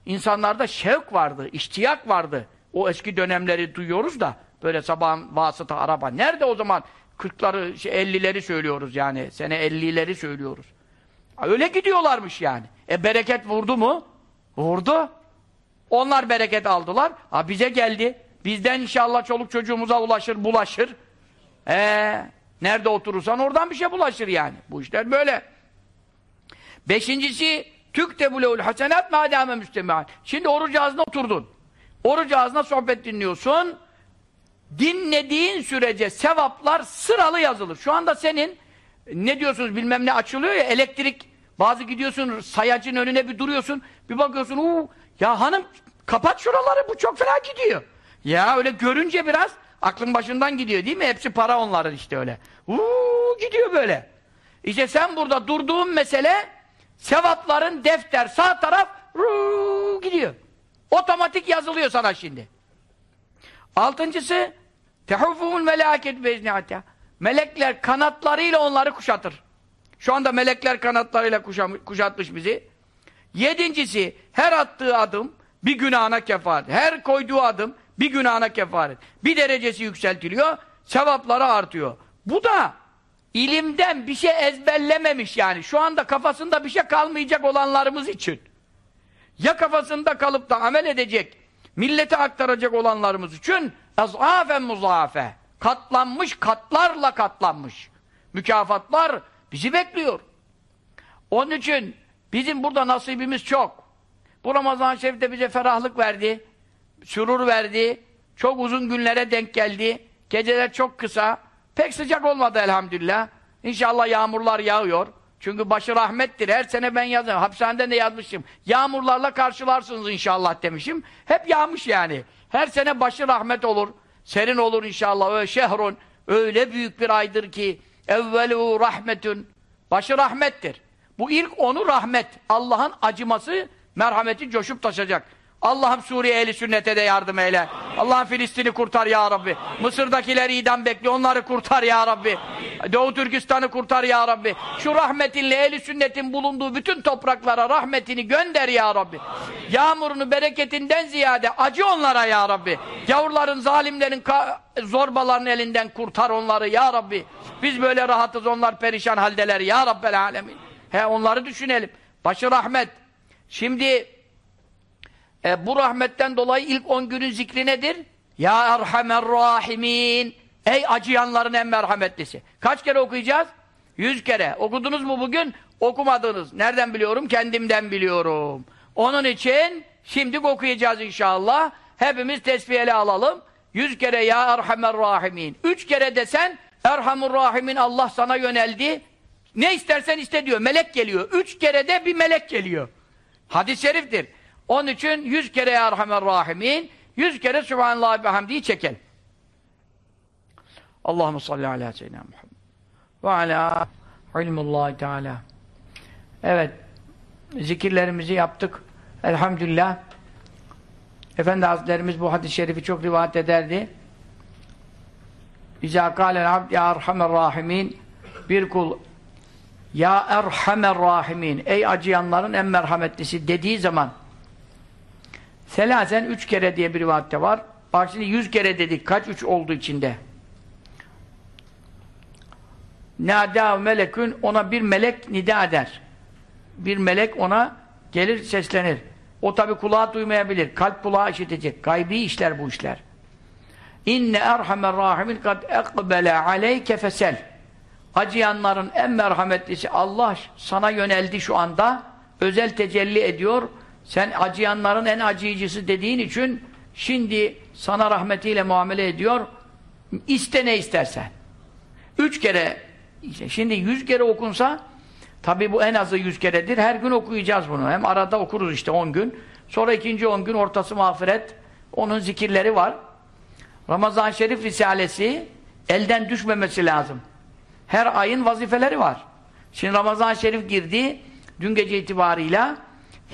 İnsanlarda şevk vardı, iştiyak vardı. O eski dönemleri duyuyoruz da böyle sabahın vasıta araba. Nerede o zaman? 40'ları, şey, 50'leri söylüyoruz yani. Sene 50'leri söylüyoruz. Öyle gidiyorlarmış yani. E bereket vurdu mu? Vurdu. Onlar bereket aldılar. Ha bize geldi. Bizden inşallah çoluk çocuğumuza ulaşır, bulaşır. Ee, nerede oturursan oradan bir şey bulaşır yani. Bu işler böyle. Beşincisi tüktebu lehul hasenat madame müstemi'an. Şimdi oruç ağzına oturdun. Oruç ağzına sohbet dinliyorsun. dinlediğin sürece sevaplar sıralı yazılır. Şu anda senin ne diyorsunuz bilmem ne açılıyor ya elektrik bazı gidiyorsun sayacın önüne bir duruyorsun bir bakıyorsun uuu ya hanım kapat şuraları bu çok fena gidiyor. Ya öyle görünce biraz aklın başından gidiyor değil mi? Hepsi para onların işte öyle. Uuu gidiyor böyle. İşte sen burada durduğun mesele sevapların defter sağ taraf ruu, gidiyor. Otomatik yazılıyor sana şimdi. Altıncısı tehuffuhul melâket beznihâtâ Melekler kanatlarıyla onları kuşatır. Şu anda melekler kanatlarıyla kuşatmış bizi. Yedincisi, her attığı adım bir günahına kefaret. Her koyduğu adım bir günahına kefaret. Bir derecesi yükseltiliyor, sevapları artıyor. Bu da ilimden bir şey ezberlememiş yani. Şu anda kafasında bir şey kalmayacak olanlarımız için. Ya kafasında kalıp da amel edecek, millete aktaracak olanlarımız için ez'afen muzaafe. Katlanmış, katlarla katlanmış. Mükafatlar bizi bekliyor. Onun için bizim burada nasibimiz çok. Bu Ramazan-ı Şerif'te bize ferahlık verdi, sürur verdi, çok uzun günlere denk geldi, geceler çok kısa, pek sıcak olmadı elhamdülillah. İnşallah yağmurlar yağıyor. Çünkü başı rahmettir. Her sene ben yazıyorum. Hapishanede de yazmışım. Yağmurlarla karşılarsınız inşallah demişim. Hep yağmış yani. Her sene başı rahmet olur. Serin olur inşallah. Öyle şehrun. Öyle büyük bir aydır ki evvelu rahmetün. Başı rahmettir. Bu ilk onu rahmet. Allah'ın acıması, merhameti coşup taşacak. Allah'ım Suriye ehli sünnete de yardım eyle. Allah'ım Filistin'i kurtar ya Rabbi. Mısır'dakiler idam bekliyor. Onları kurtar ya Rabbi. Doğu Türkistan'ı kurtar ya Rabbi. Şu rahmetinle ehli sünnetin bulunduğu bütün topraklara rahmetini gönder ya Rabbi. Yağmurunu bereketinden ziyade acı onlara ya Rabbi. Gavurların, zalimlerin, zorbaların elinden kurtar onları ya Rabbi. Biz böyle rahatız onlar perişan haldeler ya Rabbel alemin. He onları düşünelim. Başı rahmet. Şimdi e, bu rahmetten dolayı ilk on günün zikri nedir? Ya Erhamer Rahimin. Ey acıyanların en merhametlisi. Kaç kere okuyacağız? Yüz kere. Okudunuz mu bugün? Okumadınız. Nereden biliyorum? Kendimden biliyorum. Onun için şimdi okuyacağız inşallah. Hepimiz tesbiheli alalım. Yüz kere ya Erhamer Rahimin. Üç kere desen Erhamur Rahimin Allah sana yöneldi. Ne istersen iste diyor. Melek geliyor. Üç kere de bir melek geliyor. Hadis-i şeriftir. Onun için yüz kere ya Erhamer Rahimin, yüz kere Sübhanallah ve Hamdi'yi çekelim. Allahümme salli ala seyyidina Muhammed ve ala ilmullahi teala. Evet, zikirlerimizi yaptık. Elhamdülillah. Efendi Hazretlerimiz bu hadis-i şerifi çok rivayet ederdi. İzâ kâlel abd ya erhamer rahimin bir kul ya erhamer rahimin ey acıyanların en merhametlisi dediği zaman Selasen üç kere diye bir rivayette var. Bak şimdi yüz kere dedik. Kaç üç oldu içinde? Nâdâ melekün ona bir melek nida eder. Bir melek ona gelir seslenir. O tabi kulağı duymayabilir. Kalp kulağı işitecek. Gaybi işler bu işler. İnne erhamer rahimin kad ekbele aleyke fesel. Acıyanların en merhametlisi Allah sana yöneldi şu anda. Özel tecelli ediyor sen acıyanların en acıyıcısı dediğin için şimdi sana rahmetiyle muamele ediyor. İste ne istersen. Üç kere işte şimdi yüz kere okunsa tabi bu en azı yüz keredir. Her gün okuyacağız bunu. Hem arada okuruz işte on gün. Sonra ikinci on gün ortası mağfiret. Onun zikirleri var. Ramazan-ı Şerif Risalesi elden düşmemesi lazım. Her ayın vazifeleri var. Şimdi Ramazan-ı Şerif girdi. Dün gece itibarıyla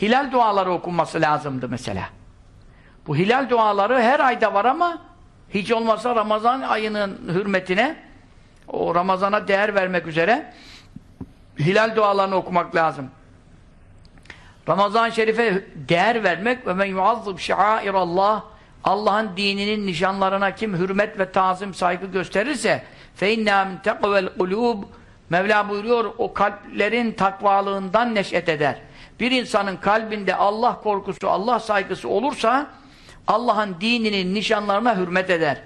hilal duaları okunması lazımdı mesela. Bu hilal duaları her ayda var ama hiç olmazsa Ramazan ayının hürmetine o Ramazan'a değer vermek üzere hilal dualarını okumak lazım. Ramazan-ı Şerif'e değer vermek ve men yuazzib şairallah Allah'ın dininin nişanlarına kim hürmet ve tazim saygı gösterirse fe inna min tekvel kulub Mevla buyuruyor o kalplerin takvalığından neşet eder bir insanın kalbinde Allah korkusu, Allah saygısı olursa Allah'ın dininin nişanlarına hürmet eder.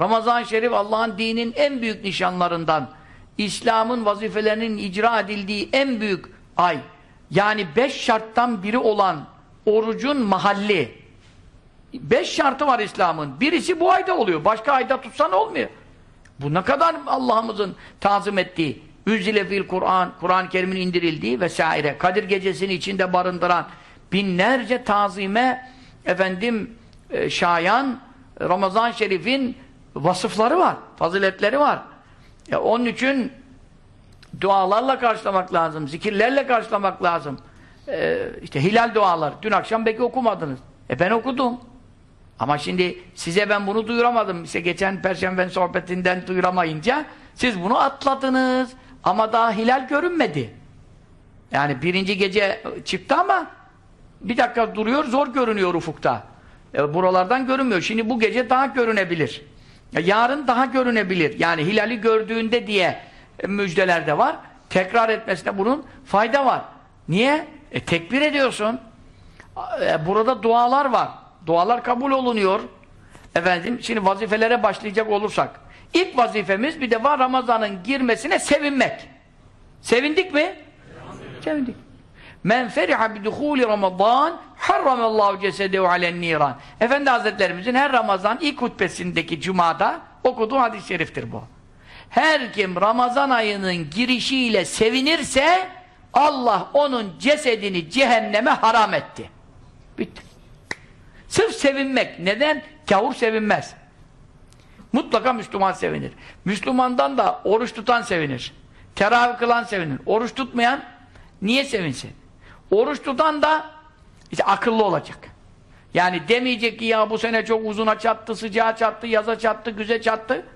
Ramazan-ı Şerif Allah'ın dinin en büyük nişanlarından İslam'ın vazifelerinin icra edildiği en büyük ay. Yani beş şarttan biri olan orucun mahalli. beş şartı var İslam'ın. Birisi bu ayda oluyor. Başka ayda tutsan olmuyor. Bu ne kadar Allah'ımızın tazim ettiği. Üzzile fil Kur'an, Kur'an-ı Kerim'in indirildiği vesaire. Kadir gecesini içinde barındıran binlerce tazime efendim e, şayan Ramazan Şerif'in vasıfları var, faziletleri var. Ya onun için dualarla karşılamak lazım, zikirlerle karşılamak lazım. Ee, işte hilal dualar. Dün akşam belki okumadınız. E ben okudum. Ama şimdi size ben bunu duyuramadım. İşte geçen perşembe sohbetinden duyuramayınca siz bunu atladınız. Ama daha hilal görünmedi. Yani birinci gece çıktı ama bir dakika duruyor, zor görünüyor ufukta. E, buralardan görünmüyor. Şimdi bu gece daha görünebilir. E, yarın daha görünebilir. Yani hilali gördüğünde diye e, müjdeler de var. Tekrar etmesine bunun fayda var. Niye? E, tekbir ediyorsun. E, burada dualar var. Dualar kabul olunuyor. Efendim, şimdi vazifelere başlayacak olursak. İlk vazifemiz bir defa Ramazan'ın girmesine sevinmek. Sevindik mi? Sevindik. Men feriha biduhuli Ramazan harramallahu cesedehu alen niran. Efendi Hazretlerimizin her Ramazan ilk hutbesindeki cumada okuduğu hadis-i şeriftir bu. Her kim Ramazan ayının girişiyle sevinirse Allah onun cesedini cehenneme haram etti. Bitti. Sırf sevinmek. Neden? Kavur sevinmez. Mutlaka Müslüman sevinir. Müslümandan da oruç tutan sevinir. Teravih kılan sevinir. Oruç tutmayan niye sevinsin? Oruç tutan da işte akıllı olacak. Yani demeyecek ki ya bu sene çok uzuna çattı, sıcağa çattı, yaza çattı, güze çattı.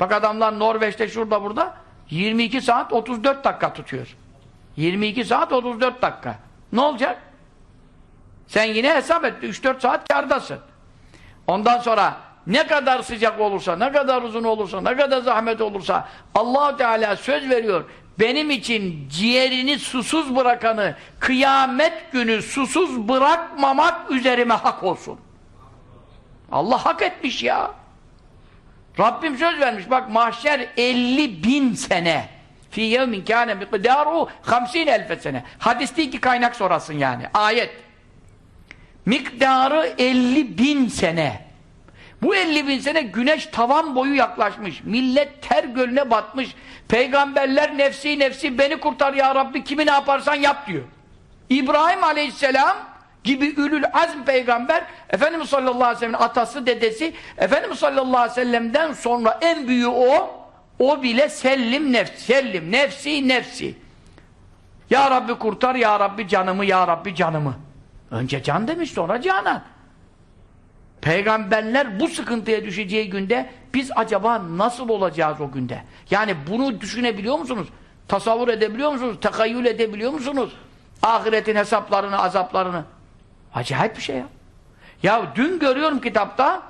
Bak adamlar Norveç'te şurada burada 22 saat 34 dakika tutuyor. 22 saat 34 dakika. Ne olacak? Sen yine hesap et. 3-4 saat kardasın. Ondan sonra ne kadar sıcak olursa, ne kadar uzun olursa, ne kadar zahmet olursa allah Teala söz veriyor. Benim için ciğerini susuz bırakanı kıyamet günü susuz bırakmamak üzerime hak olsun. Allah hak etmiş ya. Rabbim söz vermiş. Bak mahşer 50 bin sene. Fi yevmin kâne miqdâru 50 elfe sene. Hadiste iki kaynak sorasın yani. Ayet. Miktarı 50 bin sene. Bu 50 bin sene güneş tavan boyu yaklaşmış. Millet ter gölüne batmış. Peygamberler nefsi nefsi beni kurtar ya Rabbi kimi ne yaparsan yap diyor. İbrahim aleyhisselam gibi ülül azm peygamber Efendimiz sallallahu aleyhi ve sellem'in atası dedesi Efendimiz sallallahu aleyhi ve sellem'den sonra en büyüğü o o bile sellim nefsi sellim nefsi nefsi Ya Rabbi kurtar ya Rabbi canımı ya Rabbi canımı önce can demiş sonra canan Peygamberler bu sıkıntıya düşeceği günde biz acaba nasıl olacağız o günde? Yani bunu düşünebiliyor musunuz? Tasavvur edebiliyor musunuz? Tekayyül edebiliyor musunuz? Ahiretin hesaplarını, azaplarını. Acayip bir şey ya. Ya dün görüyorum kitapta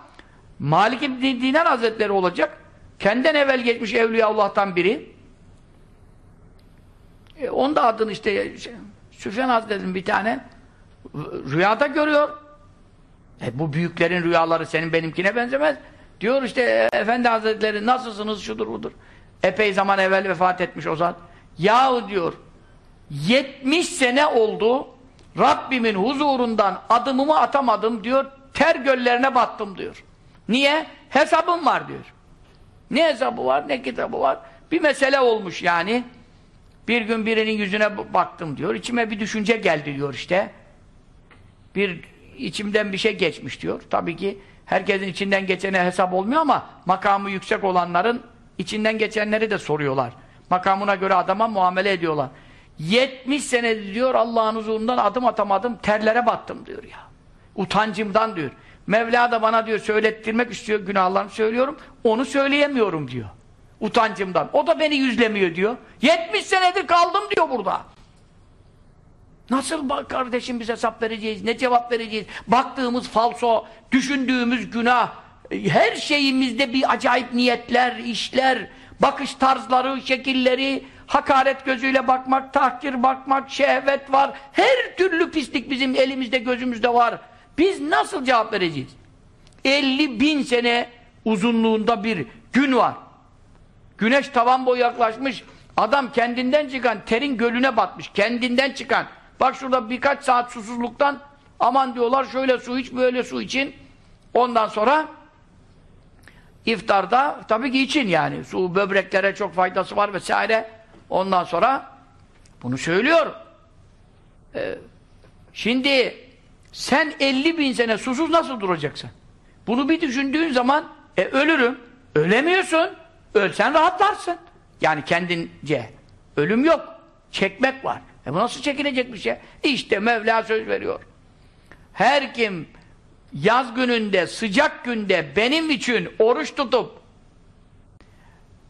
Malik İbn Dinar Hazretleri olacak. Kendinden evvel geçmiş Evliya Allah'tan biri. E, onun da adını işte şey, Süfyan Hazretleri'nin bir tane rüyada görüyor. E bu büyüklerin rüyaları senin benimkine benzemez. Diyor işte e, Efendi Hazretleri nasılsınız şudur budur. Epey zaman evvel vefat etmiş o zat. Yahu diyor 70 sene oldu Rabbimin huzurundan adımımı atamadım diyor. Ter göllerine battım diyor. Niye? Hesabım var diyor. Ne hesabı var ne kitabı var. Bir mesele olmuş yani. Bir gün birinin yüzüne baktım diyor. İçime bir düşünce geldi diyor işte. Bir içimden bir şey geçmiş diyor. Tabii ki herkesin içinden geçene hesap olmuyor ama makamı yüksek olanların içinden geçenleri de soruyorlar. Makamına göre adama muamele ediyorlar. 70 sene diyor Allah'ın huzurundan adım atamadım, terlere battım diyor ya. Utancımdan diyor. Mevla da bana diyor söylettirmek istiyor, günahlarını söylüyorum, onu söyleyemiyorum diyor. Utancımdan. O da beni yüzlemiyor diyor. 70 senedir kaldım diyor burada. Nasıl bak kardeşim biz hesap vereceğiz, ne cevap vereceğiz? Baktığımız falso, düşündüğümüz günah, her şeyimizde bir acayip niyetler, işler, bakış tarzları, şekilleri, hakaret gözüyle bakmak, tahkir bakmak, şehvet var. Her türlü pislik bizim elimizde, gözümüzde var. Biz nasıl cevap vereceğiz? 50 bin sene uzunluğunda bir gün var. Güneş tavan boyu yaklaşmış. Adam kendinden çıkan terin gölüne batmış. Kendinden çıkan. Bak şurada birkaç saat susuzluktan Aman diyorlar şöyle su iç, böyle su için. Ondan sonra iftarda tabii ki için yani. Su böbreklere çok faydası var vesaire. Ondan sonra bunu söylüyor. Ee, şimdi sen 50 bin sene susuz nasıl duracaksın? Bunu bir düşündüğün zaman e, ölürüm. Ölemiyorsun. Ölsen rahatlarsın. Yani kendince. Ölüm yok. Çekmek var. E bu nasıl çekilecek bir şey? İşte Mevla söz veriyor. Her kim yaz gününde, sıcak günde benim için oruç tutup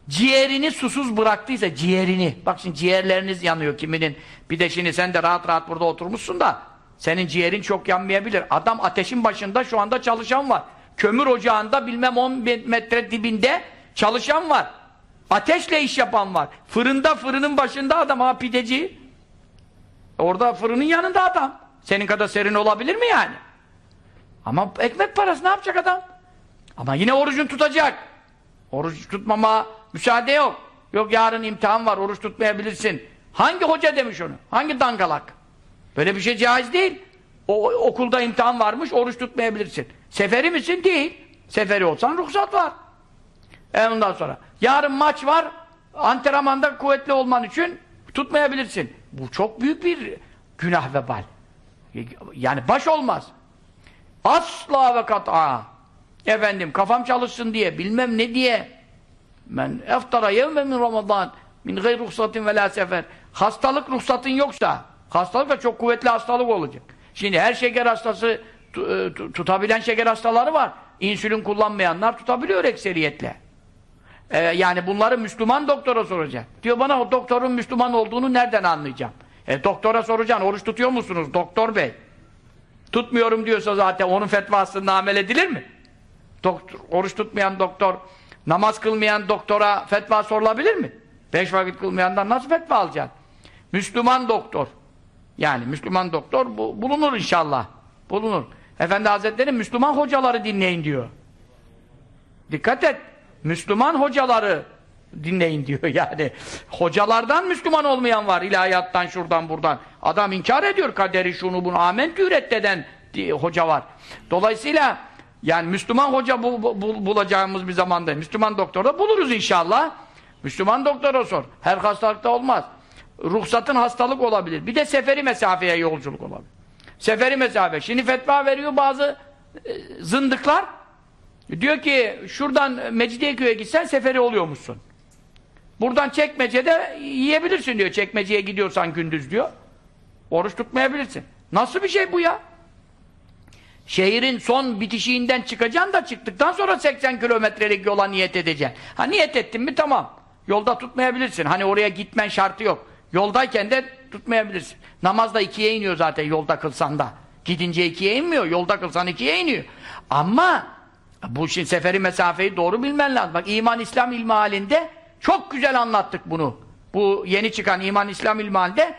ciğerini susuz bıraktıysa ciğerini, bak şimdi ciğerleriniz yanıyor kiminin. Bir de şimdi sen de rahat rahat burada oturmuşsun da senin ciğerin çok yanmayabilir. Adam ateşin başında şu anda çalışan var. Kömür ocağında bilmem 10 metre dibinde çalışan var. Ateşle iş yapan var. Fırında fırının başında adam ha pideci. Orada fırının yanında adam. Senin kadar serin olabilir mi yani? Ama ekmek parası ne yapacak adam? Ama yine orucun tutacak. Oruç tutmama müsaade yok. Yok yarın imtihan var, oruç tutmayabilirsin. Hangi hoca demiş onu? Hangi dangalak? Böyle bir şey caiz değil. O, okulda imtihan varmış, oruç tutmayabilirsin. Seferi misin? Değil. Seferi olsan ruhsat var. E ondan sonra. Yarın maç var, antrenmanda kuvvetli olman için tutmayabilirsin. Bu çok büyük bir günah ve bal. Yani baş olmaz. Asla ve kat'a. Efendim kafam çalışsın diye, bilmem ne diye. Men eftara yevme min Ramazan min gayr ruhsatin ve la sefer. Hastalık ruhsatın yoksa, hastalık da çok kuvvetli hastalık olacak. Şimdi her şeker hastası e, tutabilen şeker hastaları var. İnsülin kullanmayanlar tutabiliyor ekseriyetle. Ee, yani bunları Müslüman doktora soracak. Diyor bana o doktorun Müslüman olduğunu nereden anlayacağım? E doktora soracaksın, oruç tutuyor musunuz doktor bey? Tutmuyorum diyorsa zaten onun fetvasında amel edilir mi? Doktor, oruç tutmayan doktor, namaz kılmayan doktora fetva sorulabilir mi? Beş vakit kılmayandan nasıl fetva alacaksın? Müslüman doktor. Yani Müslüman doktor bu, bulunur inşallah. Bulunur. Efendi Hazretleri Müslüman hocaları dinleyin diyor. Dikkat et. Müslüman hocaları dinleyin diyor yani. Hocalardan Müslüman olmayan var ilahiyattan şuradan buradan. Adam inkar ediyor kaderi şunu bunu amentü üretteden hoca var. Dolayısıyla yani Müslüman hoca bu, bu, bulacağımız bir zamanda Müslüman doktorda buluruz inşallah. Müslüman doktora sor. Her hastalıkta olmaz. Ruhsatın hastalık olabilir. Bir de seferi mesafeye yolculuk olabilir. Seferi mesafe. Şimdi fetva veriyor bazı e, zındıklar. Diyor ki şuradan Mecidiyeköy'e gitsen seferi oluyormuşsun. Buradan çekmecede yiyebilirsin diyor. Çekmeceye gidiyorsan gündüz diyor. Oruç tutmayabilirsin. Nasıl bir şey bu ya? Şehrin son bitişiğinden çıkacaksın da çıktıktan sonra 80 kilometrelik yola niyet edeceksin. Ha niyet ettin mi tamam. Yolda tutmayabilirsin. Hani oraya gitmen şartı yok. Yoldayken de tutmayabilirsin. Namaz da ikiye iniyor zaten yolda kılsan da. Gidince ikiye inmiyor. Yolda kılsan ikiye iniyor. Ama bu şimdi seferi mesafeyi doğru bilmen lazım. Bak iman İslam ilmi halinde çok güzel anlattık bunu. Bu yeni çıkan iman İslam ilmi halinde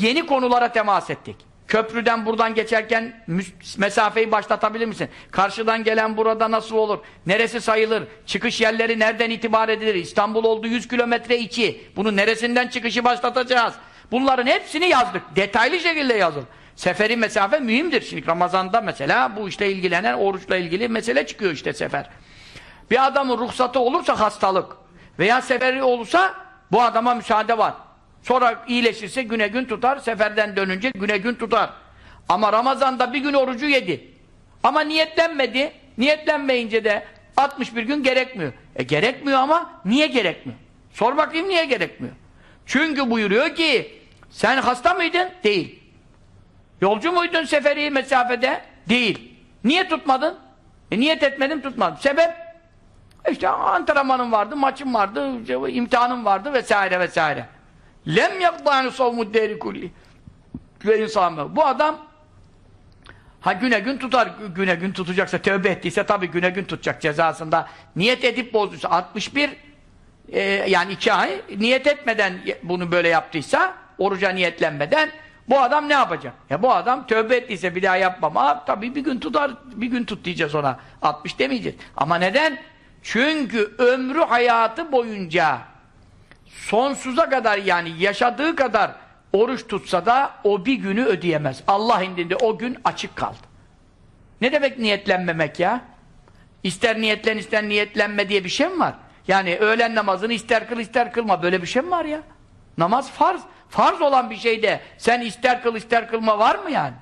yeni konulara temas ettik. Köprüden buradan geçerken mesafeyi başlatabilir misin? Karşıdan gelen burada nasıl olur? Neresi sayılır? Çıkış yerleri nereden itibar edilir? İstanbul oldu 100 kilometre içi. Bunu neresinden çıkışı başlatacağız? Bunların hepsini yazdık. Detaylı şekilde yazıldı. Seferi mesafe mühimdir. Şimdi Ramazan'da mesela bu işle ilgilenen oruçla ilgili mesele çıkıyor işte sefer. Bir adamın ruhsatı olursa hastalık veya seferi olursa bu adama müsaade var. Sonra iyileşirse güne gün tutar, seferden dönünce güne gün tutar. Ama Ramazan'da bir gün orucu yedi. Ama niyetlenmedi. Niyetlenmeyince de 61 gün gerekmiyor. E gerekmiyor ama niye gerekmiyor? Sor bakayım niye gerekmiyor? Çünkü buyuruyor ki sen hasta mıydın? Değil. Yolcu muydun seferi mesafede? Değil. Niye tutmadın? E niyet etmedim tutmadım. Sebep? İşte antrenmanım vardı, maçım vardı, imtihanım vardı vesaire vesaire. Lem yakdâni savmud deri kulli. Ve insanı. Bu adam ha güne gün tutar, güne gün tutacaksa, tövbe ettiyse tabii güne gün tutacak cezasında. Niyet edip bozduysa 61 e, yani iki ay niyet etmeden bunu böyle yaptıysa, oruca niyetlenmeden bu adam ne yapacak? Ya bu adam tövbe ettiyse bir daha yapmam. Aa, tabii bir gün tutar, bir gün tut diyeceğiz ona. 60 demeyeceğiz. Ama neden? Çünkü ömrü hayatı boyunca sonsuza kadar yani yaşadığı kadar oruç tutsa da o bir günü ödeyemez. Allah indinde o gün açık kaldı. Ne demek niyetlenmemek ya? İster niyetlen ister niyetlenme diye bir şey mi var? Yani öğlen namazını ister kıl ister kılma böyle bir şey mi var ya? Namaz farz. Farz olan bir şeyde sen ister kıl ister kılma var mı yani?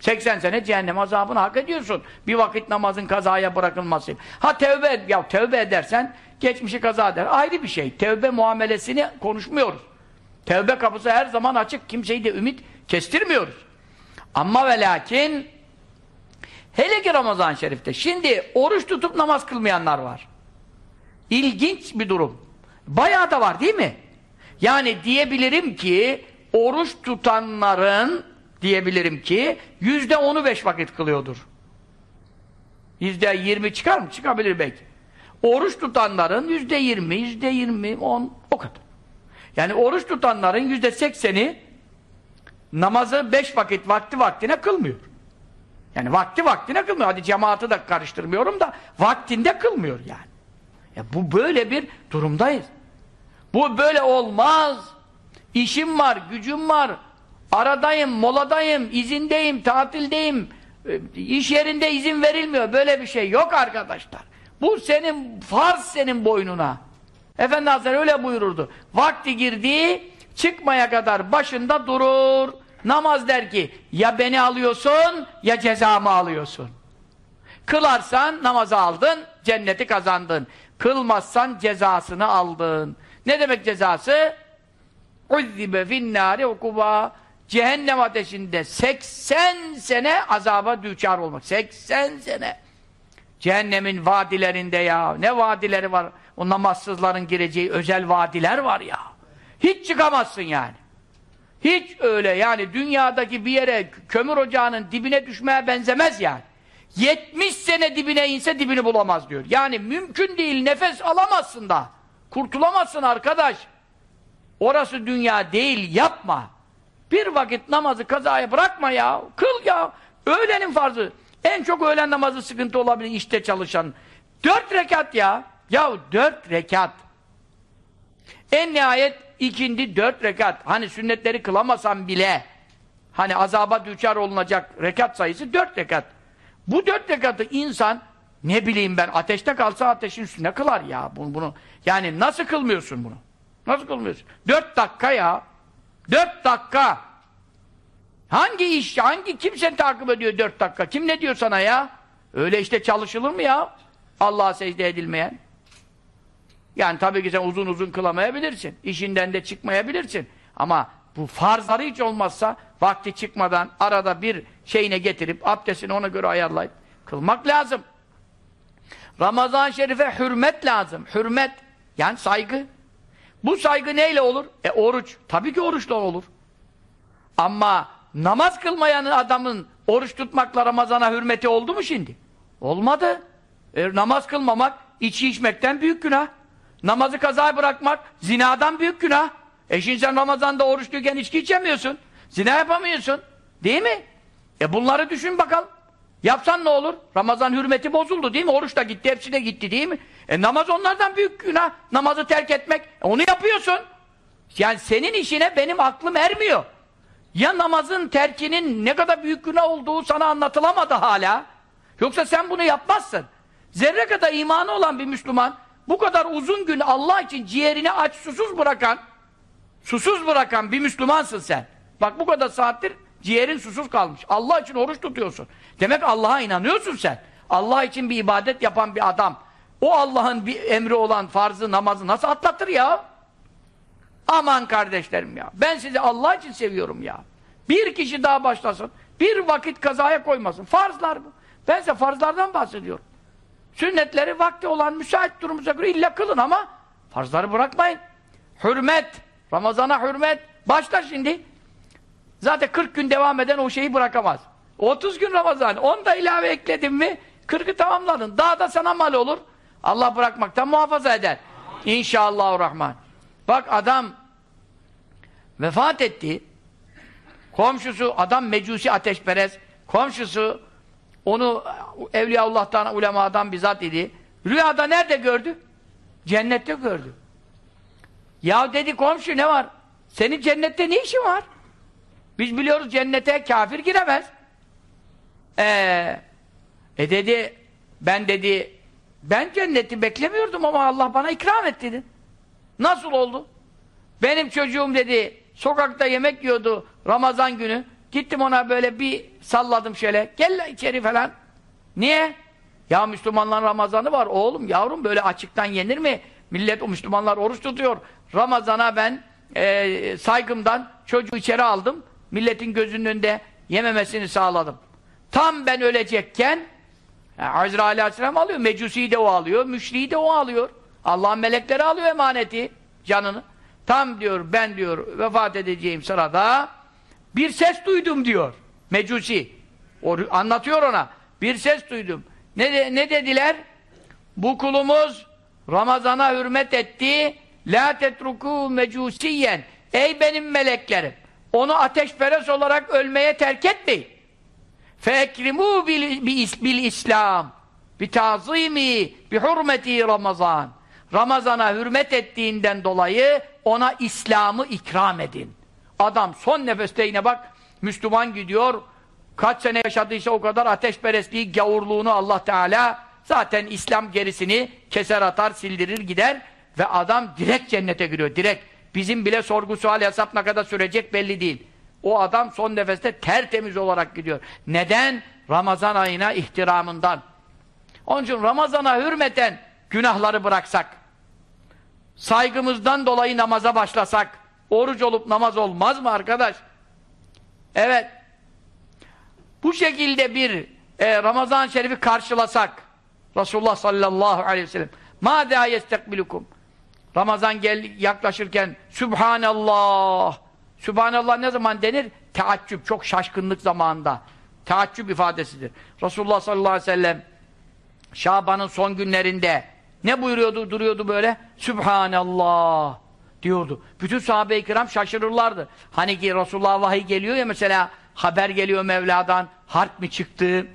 80 sene cehennem azabını hak ediyorsun. Bir vakit namazın kazaya bırakılması. Ha tevbe. Ya tevbe edersen geçmişi kaza eder. Ayrı bir şey. Tevbe muamelesini konuşmuyoruz. Tevbe kapısı her zaman açık. Kimseyi de ümit kestirmiyoruz. Ama ve lakin hele ki Ramazan şerifte şimdi oruç tutup namaz kılmayanlar var. İlginç bir durum. Bayağı da var değil mi? Yani diyebilirim ki oruç tutanların diyebilirim ki yüzde onu beş vakit kılıyordur. Yüzde yirmi çıkar mı? Çıkabilir belki. Oruç tutanların yüzde yirmi, yüzde yirmi, on, o kadar. Yani oruç tutanların yüzde sekseni namazı beş vakit vakti vaktine kılmıyor. Yani vakti vaktine kılmıyor. Hadi cemaati de karıştırmıyorum da vaktinde kılmıyor yani. Ya bu böyle bir durumdayız. Bu böyle olmaz. İşim var, gücüm var. Aradayım, moladayım, izindeyim, tatildeyim. E, iş yerinde izin verilmiyor. Böyle bir şey yok arkadaşlar. Bu senin farz senin boynuna. Efendi Hazretleri öyle buyururdu. Vakti girdi, çıkmaya kadar başında durur. Namaz der ki, ya beni alıyorsun, ya cezamı alıyorsun. Kılarsan namazı aldın, cenneti kazandın. Kılmazsan cezasını aldın. Ne demek cezası? Uzzibe finnâri ukuba. Cehennem ateşinde 80 sene azaba düçar olmak. 80 sene. Cehennemin vadilerinde ya. Ne vadileri var? O namazsızların gireceği özel vadiler var ya. Hiç çıkamazsın yani. Hiç öyle yani dünyadaki bir yere kömür ocağının dibine düşmeye benzemez yani. 70 sene dibine inse dibini bulamaz diyor. Yani mümkün değil nefes alamazsın da. Kurtulamazsın arkadaş. Orası dünya değil yapma. Bir vakit namazı kazaya bırakma ya. Kıl ya. Öğlenin farzı. En çok öğlen namazı sıkıntı olabilir işte çalışan. Dört rekat ya. Ya dört rekat. En nihayet ikindi dört rekat. Hani sünnetleri kılamasan bile hani azaba düçar olunacak rekat sayısı dört rekat. Bu dört rekatı insan ne bileyim ben ateşte kalsa ateşin üstüne kılar ya. Bunu, bunu. Yani nasıl kılmıyorsun bunu? Nasıl kılmıyorsun? Dört dakika ya. Dört dakika. Hangi iş, hangi kimse takip ediyor dört dakika? Kim ne diyor sana ya? Öyle işte çalışılır mı ya? Allah'a secde edilmeyen. Yani tabii ki sen uzun uzun kılamayabilirsin. İşinden de çıkmayabilirsin. Ama bu farzları hiç olmazsa vakti çıkmadan arada bir şeyine getirip abdestini ona göre ayarlayıp kılmak lazım. Ramazan-ı Şerif'e hürmet lazım. Hürmet. Yani saygı. Bu saygı neyle olur? E oruç. Tabii ki oruçla olur. Ama namaz kılmayan adamın oruç tutmakla Ramazan'a hürmeti oldu mu şimdi? Olmadı. E, namaz kılmamak içi içmekten büyük günah. Namazı kazaya bırakmak zinadan büyük günah. E şimdi sen Ramazan'da oruçluyken içki içemiyorsun. Zina yapamıyorsun. Değil mi? E bunları düşün bakalım. Yapsan ne olur? Ramazan hürmeti bozuldu değil mi? Oruç da gitti, hepsi de gitti değil mi? E namaz onlardan büyük günah. Namazı terk etmek. E onu yapıyorsun. Yani senin işine benim aklım ermiyor. Ya namazın terkinin ne kadar büyük günah olduğu sana anlatılamadı hala. Yoksa sen bunu yapmazsın. Zerre kadar imanı olan bir Müslüman bu kadar uzun gün Allah için ciğerini aç susuz bırakan susuz bırakan bir Müslümansın sen. Bak bu kadar saattir ciğerin susuz kalmış. Allah için oruç tutuyorsun. Demek Allah'a inanıyorsun sen. Allah için bir ibadet yapan bir adam. O Allah'ın bir emri olan farzı, namazı nasıl atlatır ya? Aman kardeşlerim ya. Ben sizi Allah için seviyorum ya. Bir kişi daha başlasın. Bir vakit kazaya koymasın. Farzlar bu. Ben size farzlardan bahsediyorum. Sünnetleri vakti olan müsait durumunuza göre illa kılın ama farzları bırakmayın. Hürmet. Ramazana hürmet. Başla şimdi. Zaten 40 gün devam eden o şeyi bırakamaz. 30 gün Ramazan. 10 da ilave ekledin mi 40'ı tamamladın. Daha da sana mal olur. Allah bırakmaktan muhafaza eder. İnşallahurrahman. Bak adam vefat etti. Komşusu adam mecusi ateşperest. Komşusu onu Evliyaullah'tan, ulemadan bizzat idi. Rüyada nerede gördü? Cennette gördü. Ya dedi komşu ne var? Senin cennette ne işin var? Biz biliyoruz cennete kafir giremez. Ee, e dedi, ben dedi, ben cenneti beklemiyordum ama Allah bana ikram etti dedi. Nasıl oldu? Benim çocuğum dedi, sokakta yemek yiyordu Ramazan günü. Gittim ona böyle bir salladım şöyle. Gel içeri falan. Niye? Ya Müslümanların Ramazanı var oğlum yavrum böyle açıktan yenir mi? Millet o Müslümanlar oruç tutuyor. Ramazana ben e, saygımdan çocuğu içeri aldım. Milletin gözünün önünde yememesini sağladım. Tam ben ölecekken yani Azrail Aleyhisselam alıyor. Mecusi'yi de o alıyor. Müşri'yi de o alıyor. Allah'ın melekleri alıyor emaneti. Canını. Tam diyor ben diyor vefat edeceğim sırada bir ses duydum diyor. Mecusi. O, anlatıyor ona. Bir ses duydum. Ne, de, ne dediler? Bu kulumuz Ramazan'a hürmet etti. La tetruku mecusiyen. Ey benim meleklerim. Onu ateşperest olarak ölmeye terk etmeyin. Fekrimu bil, bil İslam. Bi tazimi, bi hurmeti Ramazan. Ramazan'a hürmet ettiğinden dolayı ona İslam'ı ikram edin. Adam son nefeste yine bak Müslüman gidiyor. Kaç sene yaşadıysa o kadar ateşperestliği, gavurluğunu Allah Teala zaten İslam gerisini keser atar, sildirir gider ve adam direkt cennete giriyor. Direkt. Bizim bile sorgu sual hesap ne kadar sürecek belli değil. O adam son nefeste tertemiz olarak gidiyor. Neden? Ramazan ayına ihtiramından. Onun için Ramazan'a hürmeten günahları bıraksak, saygımızdan dolayı namaza başlasak, oruç olup namaz olmaz mı arkadaş? Evet. Bu şekilde bir e, Ramazan-ı Şerif'i karşılasak, Resulullah sallallahu aleyhi ve sellem, مَاذَا يَسْتَقْبِلُكُمْ Ramazan gel yaklaşırken Sübhanallah Sübhanallah ne zaman denir? Teaccüp, çok şaşkınlık zamanında. Teaccüp ifadesidir. Resulullah sallallahu aleyhi ve sellem Şaban'ın son günlerinde ne buyuruyordu, duruyordu böyle? Sübhanallah diyordu. Bütün sahabe-i kiram şaşırırlardı. Hani ki Resulullah vahiy geliyor ya mesela haber geliyor Mevla'dan, harp mi çıktı,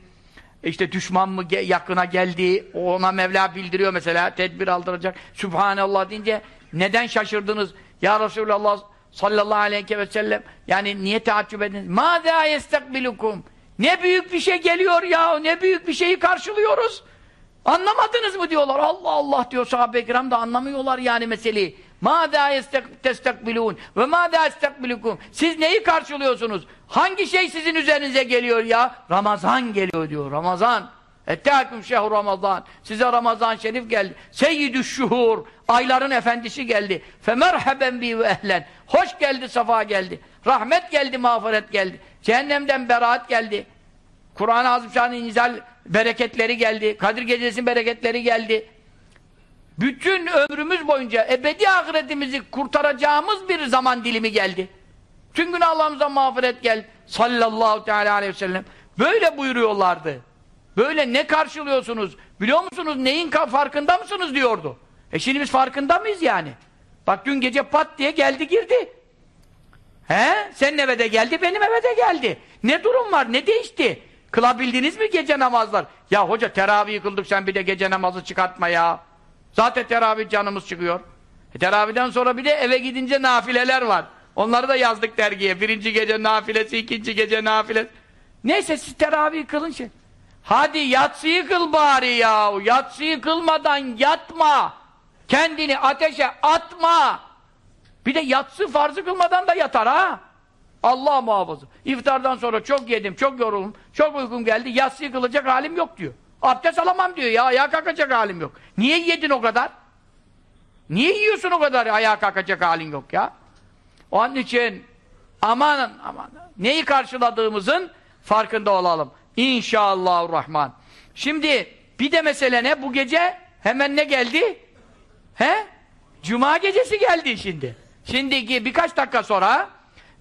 işte düşman mı yakına geldi, ona Mevla bildiriyor mesela, tedbir aldıracak. Sübhanallah deyince neden şaşırdınız? Ya Resulallah sallallahu aleyhi ve sellem yani niye teaccüp ediniz? مَاذَا يَسْتَقْبِلُكُمْ Ne büyük bir şey geliyor ya, ne büyük bir şeyi karşılıyoruz. Anlamadınız mı diyorlar. Allah Allah diyor sahabe-i kiram da anlamıyorlar yani meseleyi. مَاذَا يَسْتَقْبِلُونَ ve مَاذَا يَسْتَقْبِلُكُمْ Siz neyi karşılıyorsunuz? Hangi şey sizin üzerinize geliyor ya? Ramazan geliyor diyor. Ramazan. Ettehaküm şehru Ramazan. Size Ramazan şerif geldi. Seyyidü şuhur. Ayların efendisi geldi. Femerheben bi ve ehlen. Hoş geldi, safa geldi. Rahmet geldi, mağfiret geldi. Cehennemden beraat geldi. Kur'an-ı Azimşan'ın inzal bereketleri geldi. Kadir Gecesi'nin bereketleri geldi. Bütün ömrümüz boyunca ebedi ahiretimizi kurtaracağımız bir zaman dilimi geldi. Tüm günahlarımıza mağfiret gel. Sallallahu teala aleyhi ve sellem. Böyle buyuruyorlardı. Böyle ne karşılıyorsunuz? Biliyor musunuz neyin farkında mısınız diyordu. E şimdi biz farkında mıyız yani? Bak dün gece pat diye geldi girdi. He? Senin eve de geldi, benim eve de geldi. Ne durum var, ne değişti? Kılabildiniz mi gece namazlar? Ya hoca teravih kıldık sen bir de gece namazı çıkartma ya. Zaten teravih canımız çıkıyor. E, teravihden sonra bir de eve gidince nafileler var. Onları da yazdık dergiye. Birinci gece nafilesi, ikinci gece nafilesi. Neyse siz teravih kılın şey. Hadi yatsıyı kıl bari ya. Yatsıyı kılmadan yatma. Kendini ateşe atma. Bir de yatsı farzı kılmadan da yatar ha. Allah muhafaza. İftardan sonra çok yedim, çok yoruldum, çok uykum geldi, yatsıyı kılacak halim yok diyor. Abdest alamam diyor ya, ayağa kalkacak halim yok. Niye yedin o kadar? Niye yiyorsun o kadar ayağa kalkacak halin yok ya? Onun için aman aman neyi karşıladığımızın farkında olalım. İnşallahurrahman. Şimdi bir de mesele ne? Bu gece hemen ne geldi? He? Cuma gecesi geldi şimdi. Şimdiki birkaç dakika sonra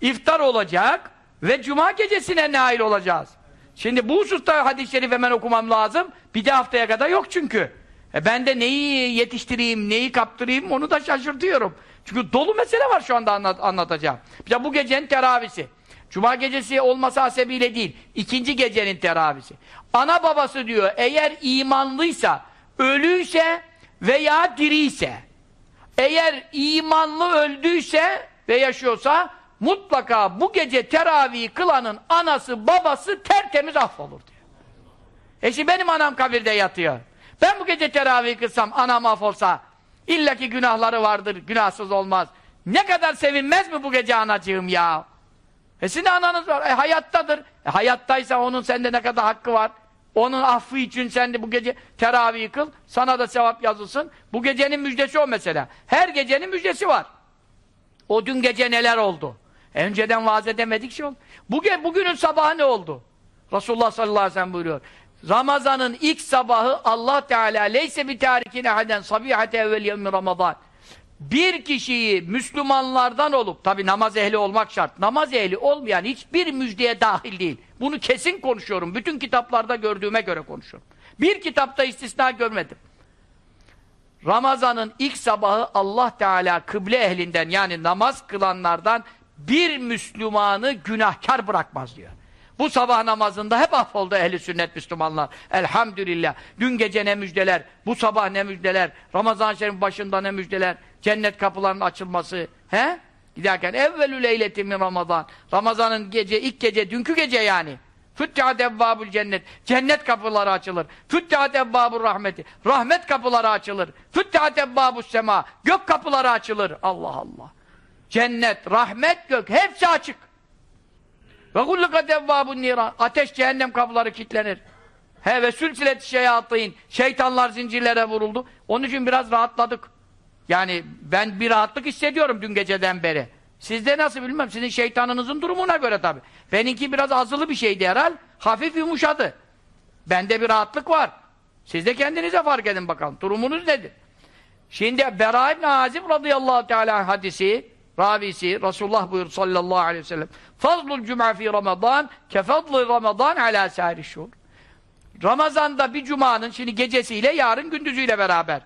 iftar olacak ve cuma gecesine nail olacağız. Şimdi bu hususta hadis-i şerif hemen okumam lazım. Bir de haftaya kadar yok çünkü. E ben de neyi yetiştireyim, neyi kaptırayım onu da şaşırtıyorum. Çünkü dolu mesele var şu anda anlat anlatacağım. Bir bu gecenin teravisi. Cuma gecesi olması hasebiyle değil. ikinci gecenin teravisi. Ana babası diyor eğer imanlıysa, ölüyse veya diriyse eğer imanlı öldüyse ve yaşıyorsa mutlaka bu gece teravih kılanın anası babası tertemiz affolur diyor. E şimdi benim anam kabirde yatıyor. Ben bu gece teravih kılsam anam affolsa illaki günahları vardır, günahsız olmaz. Ne kadar sevinmez mi bu gece anacığım ya? E sizin ananız var, e hayattadır. E hayattaysa onun sende ne kadar hakkı var? Onun affı için sen de bu gece teravih kıl, sana da sevap yazılsın. Bu gecenin müjdesi o mesela. Her gecenin müjdesi var. O dün gece neler oldu? E önceden vaaz edemedik şey oldu. Bugün, bugünün sabahı ne oldu? Resulullah sallallahu aleyhi ve sellem buyuruyor. Ramazan'ın ilk sabahı Allah Teala leyse bir tarikine haden sabihate evvel yevmi Ramazan. Bir kişiyi Müslümanlardan olup, tabi namaz ehli olmak şart, namaz ehli olmayan hiçbir müjdeye dahil değil. Bunu kesin konuşuyorum. Bütün kitaplarda gördüğüme göre konuşuyorum. Bir kitapta istisna görmedim. Ramazan'ın ilk sabahı Allah Teala kıble ehlinden yani namaz kılanlardan bir Müslümanı günahkar bırakmaz diyor. Bu sabah namazında hep affoldu ehli sünnet Müslümanlar. Elhamdülillah. Dün gece ne müjdeler, bu sabah ne müjdeler, Ramazan-ı başında ne müjdeler, cennet kapılarının açılması. He? Giderken evvelü leyleti Ramazan. Ramazan'ın gece, ilk gece, dünkü gece yani. Füttihat evvabul cennet. Cennet kapıları açılır. Füttihat evvabul rahmeti. Rahmet kapıları açılır. Füttihat evvabus sema. Gök kapıları açılır. Allah Allah. Cennet, rahmet, gök hepsi açık. Ve kullukat evvabun niran. Ateş cehennem kapıları kilitlenir. He ve sülsilet şeyatîn. Şeytanlar zincirlere vuruldu. Onun için biraz rahatladık. Yani ben bir rahatlık hissediyorum dün geceden beri. Sizde nasıl bilmem. Sizin şeytanınızın durumuna göre tabi. Benimki biraz azılı bir şeydi herhal. Hafif yumuşadı. Bende bir rahatlık var. Siz de kendinize fark edin bakalım. Durumunuz nedir? Şimdi Bera İbni Azim radıyallahu teala hadisi ravisi Resulullah buyur sallallahu aleyhi ve sellem fazlul cuma fi Ramazan kefadlı Ramazan ala sâri şur Ramazan'da bir cumanın şimdi gecesiyle yarın gündüzüyle beraber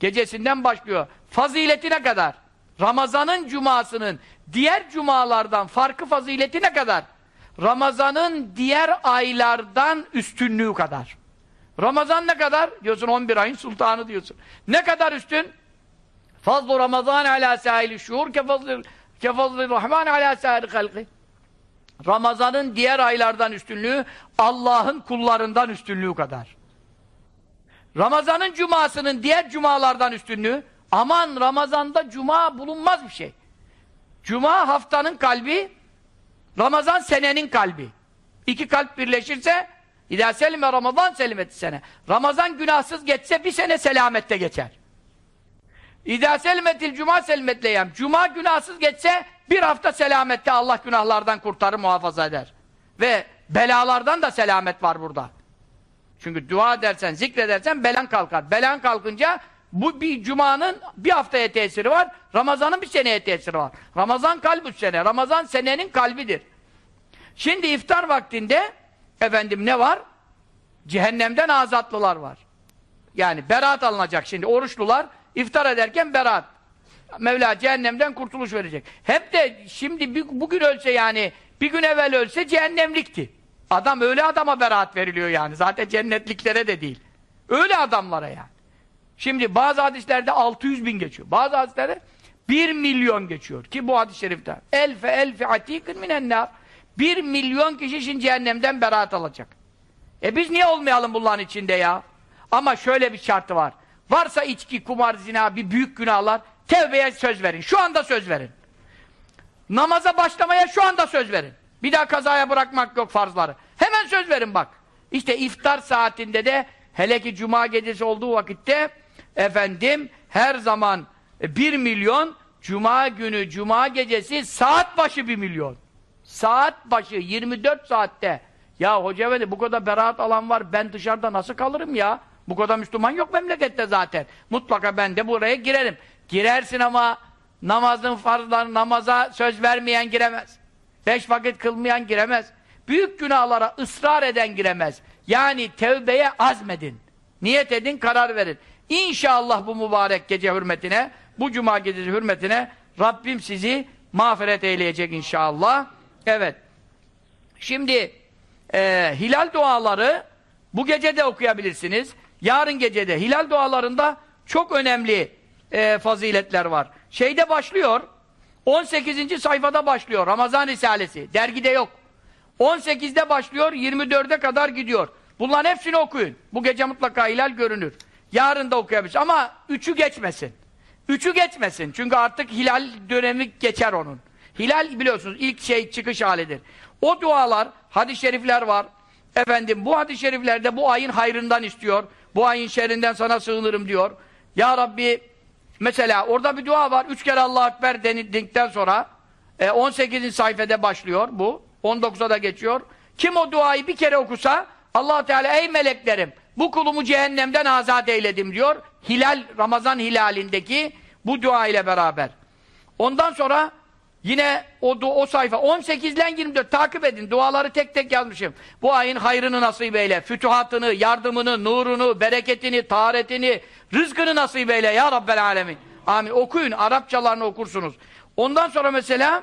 gecesinden başlıyor. Faziletine kadar Ramazan'ın cumasının diğer cumalardan farkı faziletine kadar Ramazan'ın diğer aylardan üstünlüğü kadar. Ramazan ne kadar? Diyorsun 11 ayın sultanı diyorsun. Ne kadar üstün? Fazlu Ramazan ala sahili şuur kefazlı Rahman ala sahili halki. Ramazan'ın diğer aylardan üstünlüğü Allah'ın kullarından üstünlüğü kadar. Ramazan'ın cumasının diğer cumalardan üstünlüğü aman Ramazan'da cuma bulunmaz bir şey. Cuma haftanın kalbi Ramazan senenin kalbi. İki kalp birleşirse İdâ selime Ramazan selimeti sene. Ramazan günahsız geçse bir sene selamette geçer. İdâ selimetil cuma selimetleyem. Cuma günahsız geçse bir hafta selamette Allah günahlardan kurtarır muhafaza eder. Ve belalardan da selamet var burada. Çünkü dua edersen, zikredersen belan kalkar. Belan kalkınca bu bir cumanın bir haftaya tesiri var. Ramazan'ın bir seneye tesiri var. Ramazan kalbü sene. Ramazan senenin kalbidir. Şimdi iftar vaktinde efendim ne var? Cehennemden azatlılar var. Yani beraat alınacak şimdi. Oruçlular iftar ederken beraat. Mevla cehennemden kurtuluş verecek. Hep de şimdi bugün ölse yani bir gün evvel ölse cehennemlikti. Adam öyle adama beraat veriliyor yani. Zaten cennetliklere de değil. Öyle adamlara yani. Şimdi bazı hadislerde 600 bin geçiyor. Bazı hadislerde 1 milyon geçiyor. Ki bu hadis-i şerifte. Elfe elfe atikın minennar. 1 milyon kişi için cehennemden beraat alacak. E biz niye olmayalım bunların içinde ya? Ama şöyle bir şartı var. Varsa içki, kumar, zina, bir büyük günahlar tevbeye söz verin. Şu anda söz verin. Namaza başlamaya şu anda söz verin. Bir daha kazaya bırakmak yok farzları. Hemen söz verin bak. İşte iftar saatinde de hele ki cuma gecesi olduğu vakitte efendim her zaman bir milyon cuma günü cuma gecesi saat başı bir milyon. Saat başı 24 saatte ya hoca efendi bu kadar beraat alan var ben dışarıda nasıl kalırım ya? Bu kadar Müslüman yok memlekette zaten. Mutlaka ben de buraya girerim. Girersin ama namazın farzları namaza söz vermeyen giremez. Beş vakit kılmayan giremez. Büyük günahlara ısrar eden giremez. Yani tevbeye azmedin. Niyet edin, karar verin. İnşallah bu mübarek gece hürmetine, bu cuma gecesi hürmetine Rabbim sizi mağfiret eyleyecek inşallah. Evet. Şimdi e, hilal duaları bu gece de okuyabilirsiniz. Yarın gecede hilal dualarında çok önemli e, faziletler var. Şeyde başlıyor 18. sayfada başlıyor Ramazan Risalesi. Dergide yok. 18'de başlıyor, 24'e kadar gidiyor. Bunların hepsini okuyun. Bu gece mutlaka hilal görünür. Yarın da okuyabilirsiniz. Ama üçü geçmesin. Üçü geçmesin. Çünkü artık hilal dönemi geçer onun. Hilal biliyorsunuz ilk şey çıkış halidir. O dualar, hadis-i şerifler var. Efendim bu hadis-i şeriflerde bu ayın hayrından istiyor. Bu ayın şerrinden sana sığınırım diyor. Ya Rabbi mesela orada bir dua var. Üç kere Allah-u Ekber denildikten sonra e, 18. sayfede başlıyor bu. 19'a da geçiyor. Kim o duayı bir kere okusa allah Teala ey meleklerim bu kulumu cehennemden azat eyledim diyor. Hilal, Ramazan hilalindeki bu dua ile beraber. Ondan sonra yine o, o sayfa 18 ile 24 takip edin. Duaları tek tek yazmışım. Bu ayın hayrını nasip eyle. Fütuhatını, yardımını, nurunu, bereketini, taharetini, rızkını nasip eyle ya Rabbel Alemin. Amin. Okuyun. Arapçalarını okursunuz. Ondan sonra mesela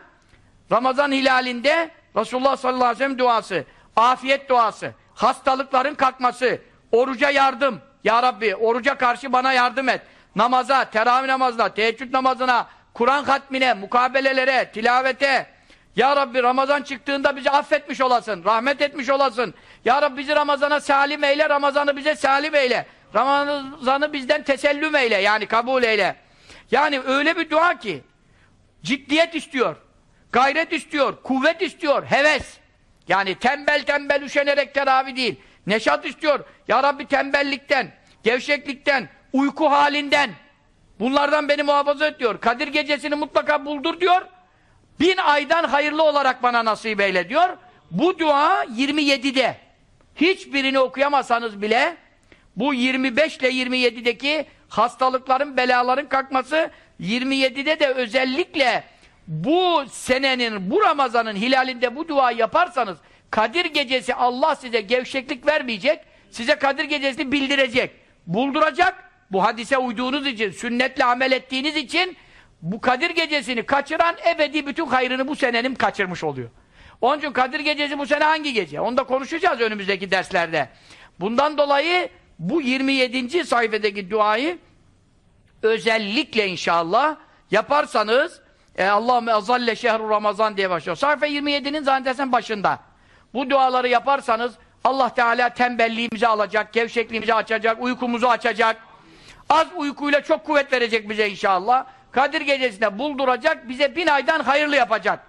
Ramazan hilalinde Resulullah sallallahu aleyhi ve sellem duası, afiyet duası, hastalıkların kalkması, oruca yardım. Ya Rabbi oruca karşı bana yardım et. Namaza, teravih namazına, teheccüd namazına, Kur'an hatmine, mukabelelere, tilavete. Ya Rabbi Ramazan çıktığında bizi affetmiş olasın, rahmet etmiş olasın. Ya Rabbi bizi Ramazan'a salim eyle, Ramazan'ı bize salim eyle. Ramazan'ı bizden tesellüm eyle, yani kabul eyle. Yani öyle bir dua ki, ciddiyet istiyor, gayret istiyor, kuvvet istiyor, heves. Yani tembel tembel üşenerek teravih değil. Neşat istiyor. Ya Rabbi tembellikten, gevşeklikten, uyku halinden bunlardan beni muhafaza et diyor. Kadir gecesini mutlaka buldur diyor. Bin aydan hayırlı olarak bana nasip eyle diyor. Bu dua 27'de. Hiçbirini okuyamasanız bile bu 25 ile 27'deki hastalıkların, belaların kalkması 27'de de özellikle bu senenin, bu Ramazan'ın hilalinde bu dua yaparsanız Kadir gecesi Allah size gevşeklik vermeyecek, size Kadir gecesini bildirecek, bulduracak. Bu hadise uyduğunuz için, sünnetle amel ettiğiniz için bu Kadir gecesini kaçıran ebedi bütün hayrını bu senenin kaçırmış oluyor. Onun için Kadir gecesi bu sene hangi gece? Onu da konuşacağız önümüzdeki derslerde. Bundan dolayı bu 27. sayfadaki duayı özellikle inşallah yaparsanız e, Allahümme azalle şehru Ramazan diye başlıyor. Sayfa 27'nin zannedersen başında. Bu duaları yaparsanız Allah Teala tembelliğimizi alacak, gevşekliğimizi açacak, uykumuzu açacak. Az uykuyla çok kuvvet verecek bize inşallah. Kadir gecesinde bulduracak, bize bin aydan hayırlı yapacak.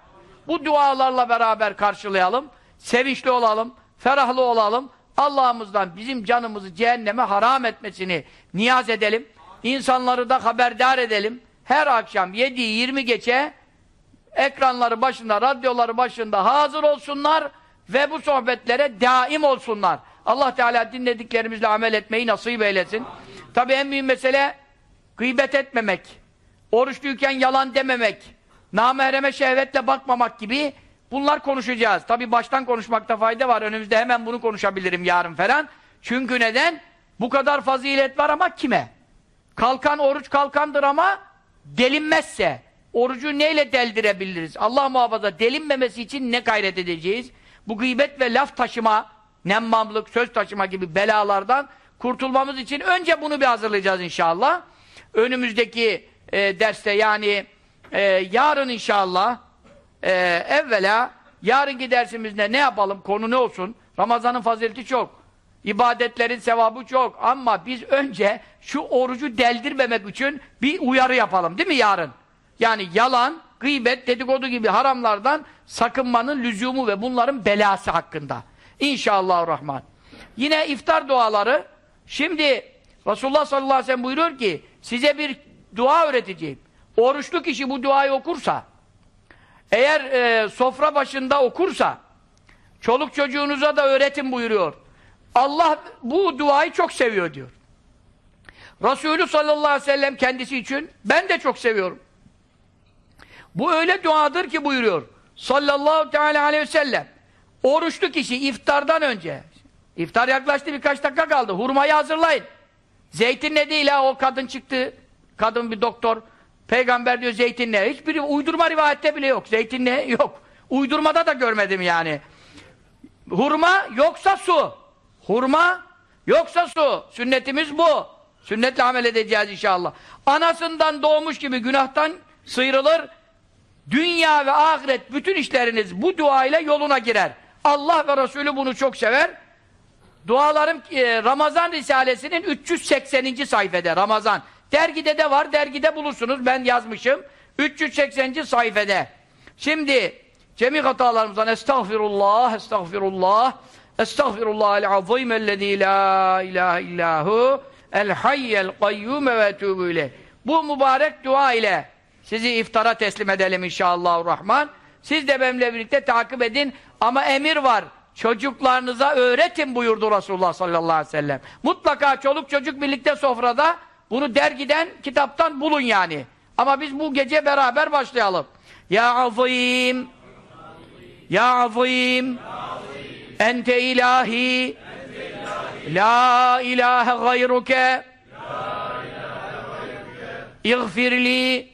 Bu dualarla beraber karşılayalım, sevinçli olalım, ferahlı olalım. Allah'ımızdan bizim canımızı cehenneme haram etmesini niyaz edelim. İnsanları da haberdar edelim. Her akşam 7-20 geçe ekranları başında, radyoları başında hazır olsunlar ve bu sohbetlere daim olsunlar. Allah Teala dinlediklerimizle amel etmeyi nasip eylesin. Tabi en büyük mesele gıybet etmemek, oruçluyken yalan dememek, namahreme şehvetle bakmamak gibi bunlar konuşacağız. Tabi baştan konuşmakta fayda var. Önümüzde hemen bunu konuşabilirim yarın falan. Çünkü neden? Bu kadar fazilet var ama kime? Kalkan oruç kalkandır ama delinmezse orucu neyle deldirebiliriz? Allah muhafaza delinmemesi için ne gayret edeceğiz? Bu gıybet ve laf taşıma, nemmamlık, söz taşıma gibi belalardan kurtulmamız için önce bunu bir hazırlayacağız inşallah. Önümüzdeki e, derste yani e, yarın inşallah e, evvela yarınki dersimizde ne yapalım, konu ne olsun? Ramazanın fazileti çok. İbadetlerin sevabı çok. Ama biz önce şu orucu deldirmemek için bir uyarı yapalım değil mi yarın? Yani yalan, gıybet, dedikodu gibi haramlardan sakınmanın lüzumu ve bunların belası hakkında. İnşallah Rahman. Yine iftar duaları. Şimdi Resulullah sallallahu aleyhi ve sellem buyuruyor ki size bir dua öğreteceğim. Oruçlu kişi bu duayı okursa eğer e, sofra başında okursa çoluk çocuğunuza da öğretin buyuruyor. Allah bu duayı çok seviyor diyor. Resulü sallallahu aleyhi ve sellem kendisi için ben de çok seviyorum. Bu öyle duadır ki buyuruyor. Sallallahu teala aleyhi ve sellem. Oruçlu kişi iftardan önce iftar yaklaştı birkaç dakika kaldı. Hurmayı hazırlayın. Zeytin ne değil ha o kadın çıktı. Kadın bir doktor. Peygamber diyor zeytinle. Hiçbir uydurma rivayette bile yok. Zeytinle yok. Uydurmada da görmedim yani. Hurma yoksa su. Hurma yoksa su. Sünnetimiz bu. Sünnetle amel edeceğiz inşallah. Anasından doğmuş gibi günahtan sıyrılır. Dünya ve ahiret bütün işleriniz bu dua ile yoluna girer. Allah ve Resulü bunu çok sever. Dualarım e, Ramazan Risalesi'nin 380. sayfede Ramazan. Dergide de var, dergide bulursunuz. Ben yazmışım. 380. sayfede. Şimdi cemi hatalarımızdan estağfirullah, estağfirullah, estağfirullah el-azim ellezî la ilahe illahu el hayyel kayyume ve etûbü ileyh. Bu mübarek dua ile sizi iftara teslim edelim inşallahurrahman. Siz de benimle birlikte takip edin. Ama emir var. Çocuklarınıza öğretin buyurdu Resulullah sallallahu aleyhi ve sellem. Mutlaka çoluk çocuk birlikte sofrada bunu dergiden, kitaptan bulun yani. Ama biz bu gece beraber başlayalım. Ya azim Ya azim Ente ilahi La ilahe gayruke İğfirli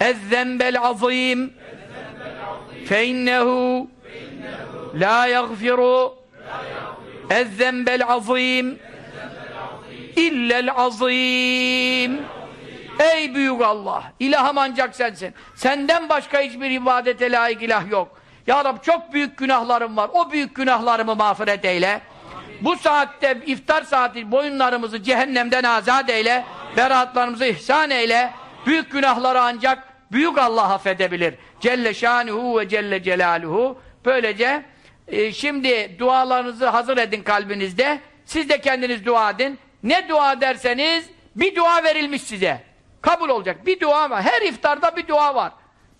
ezzembel azim feinnehu la yagfiru ezzembel azim illel azim. Ey büyük Allah ilahım ancak sensin. Senden başka hiçbir ibadete layık ilah yok. Ya Rab çok büyük günahlarım var. O büyük günahlarımı mağfiret eyle. Bu saatte iftar saati boyunlarımızı cehennemden azat eyle beraatlarımızı ihsan eyle. Büyük günahları ancak büyük Allah affedebilir. Celle şanuhu ve celle celaluhu. Böylece e, şimdi dualarınızı hazır edin kalbinizde. Siz de kendiniz dua edin. Ne dua derseniz bir dua verilmiş size. Kabul olacak. Bir dua var. Her iftarda bir dua var.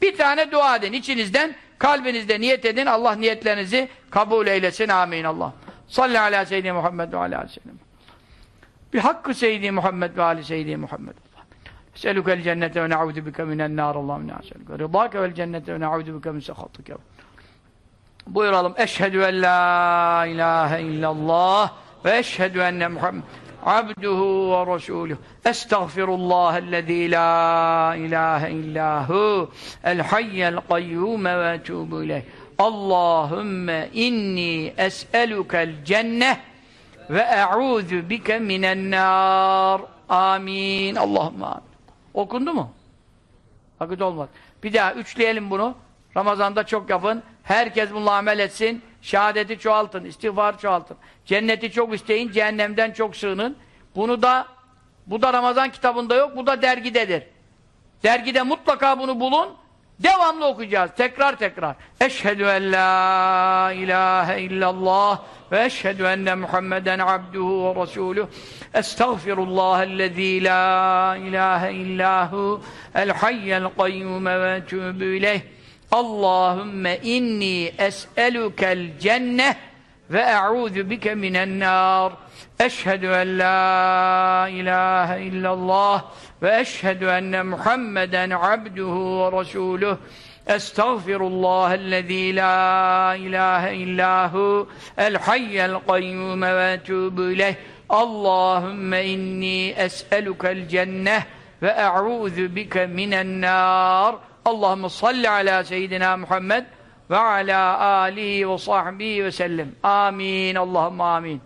Bir tane dua edin içinizden. Kalbinizde niyet edin. Allah niyetlerinizi kabul eylesin. Amin. Allah. Salli ala seyyidina Muhammed ve ala seyyidina bi hakkı seyyidi Muhammed ve ali seyyidi Muhammed. Eselükel cennete ve ne'udu bike minen nar. Allah'ım ne'aselüke rıdâke vel cennete ve ne'udu bike min sehatike buyuralım. Eşhedü en la ilahe illallah ve eşhedü enne Muhammed abduhu ve resuluhu. Estağfirullahellezî la ilahe illahu el hayyel kayyume ve etûbü ileyh. Allahümme inni es'elukel cenneh ve e'udhu bike minen nar amin Allahümme amin okundu mu? vakit olmaz. Bir daha üçleyelim bunu. Ramazan'da çok yapın herkes bununla amel etsin şehadeti çoğaltın, istiğfar çoğaltın cenneti çok isteyin, cehennemden çok sığının bunu da bu da Ramazan kitabında yok, bu da dergidedir dergide mutlaka bunu bulun Devamlı okuyacağız. Tekrar tekrar. Eşhedü en la ilahe illallah ve eşhedü enne Muhammeden abduhu ve resuluh. Estağfirullahellezî la ilahe illahu el hayyel kayyume ve ileyh. Allahümme inni es'elukel cenneh ve e'udhu bike minen nar. Eşhedü en la ilahe illallah ve eşhedü enne Muhammeden abduhu ve resuluh. Estağfirullahellezî la ilahe illahu el hayyel kayyume ve etûbü ileyh. Allahümme inni es'elukel cenneh ve e'udhu bike minen nar. Allahümme salli ala seyyidina Muhammed ve ala alihi ve sahbihi ve sellem. Amin. Allahümme amin.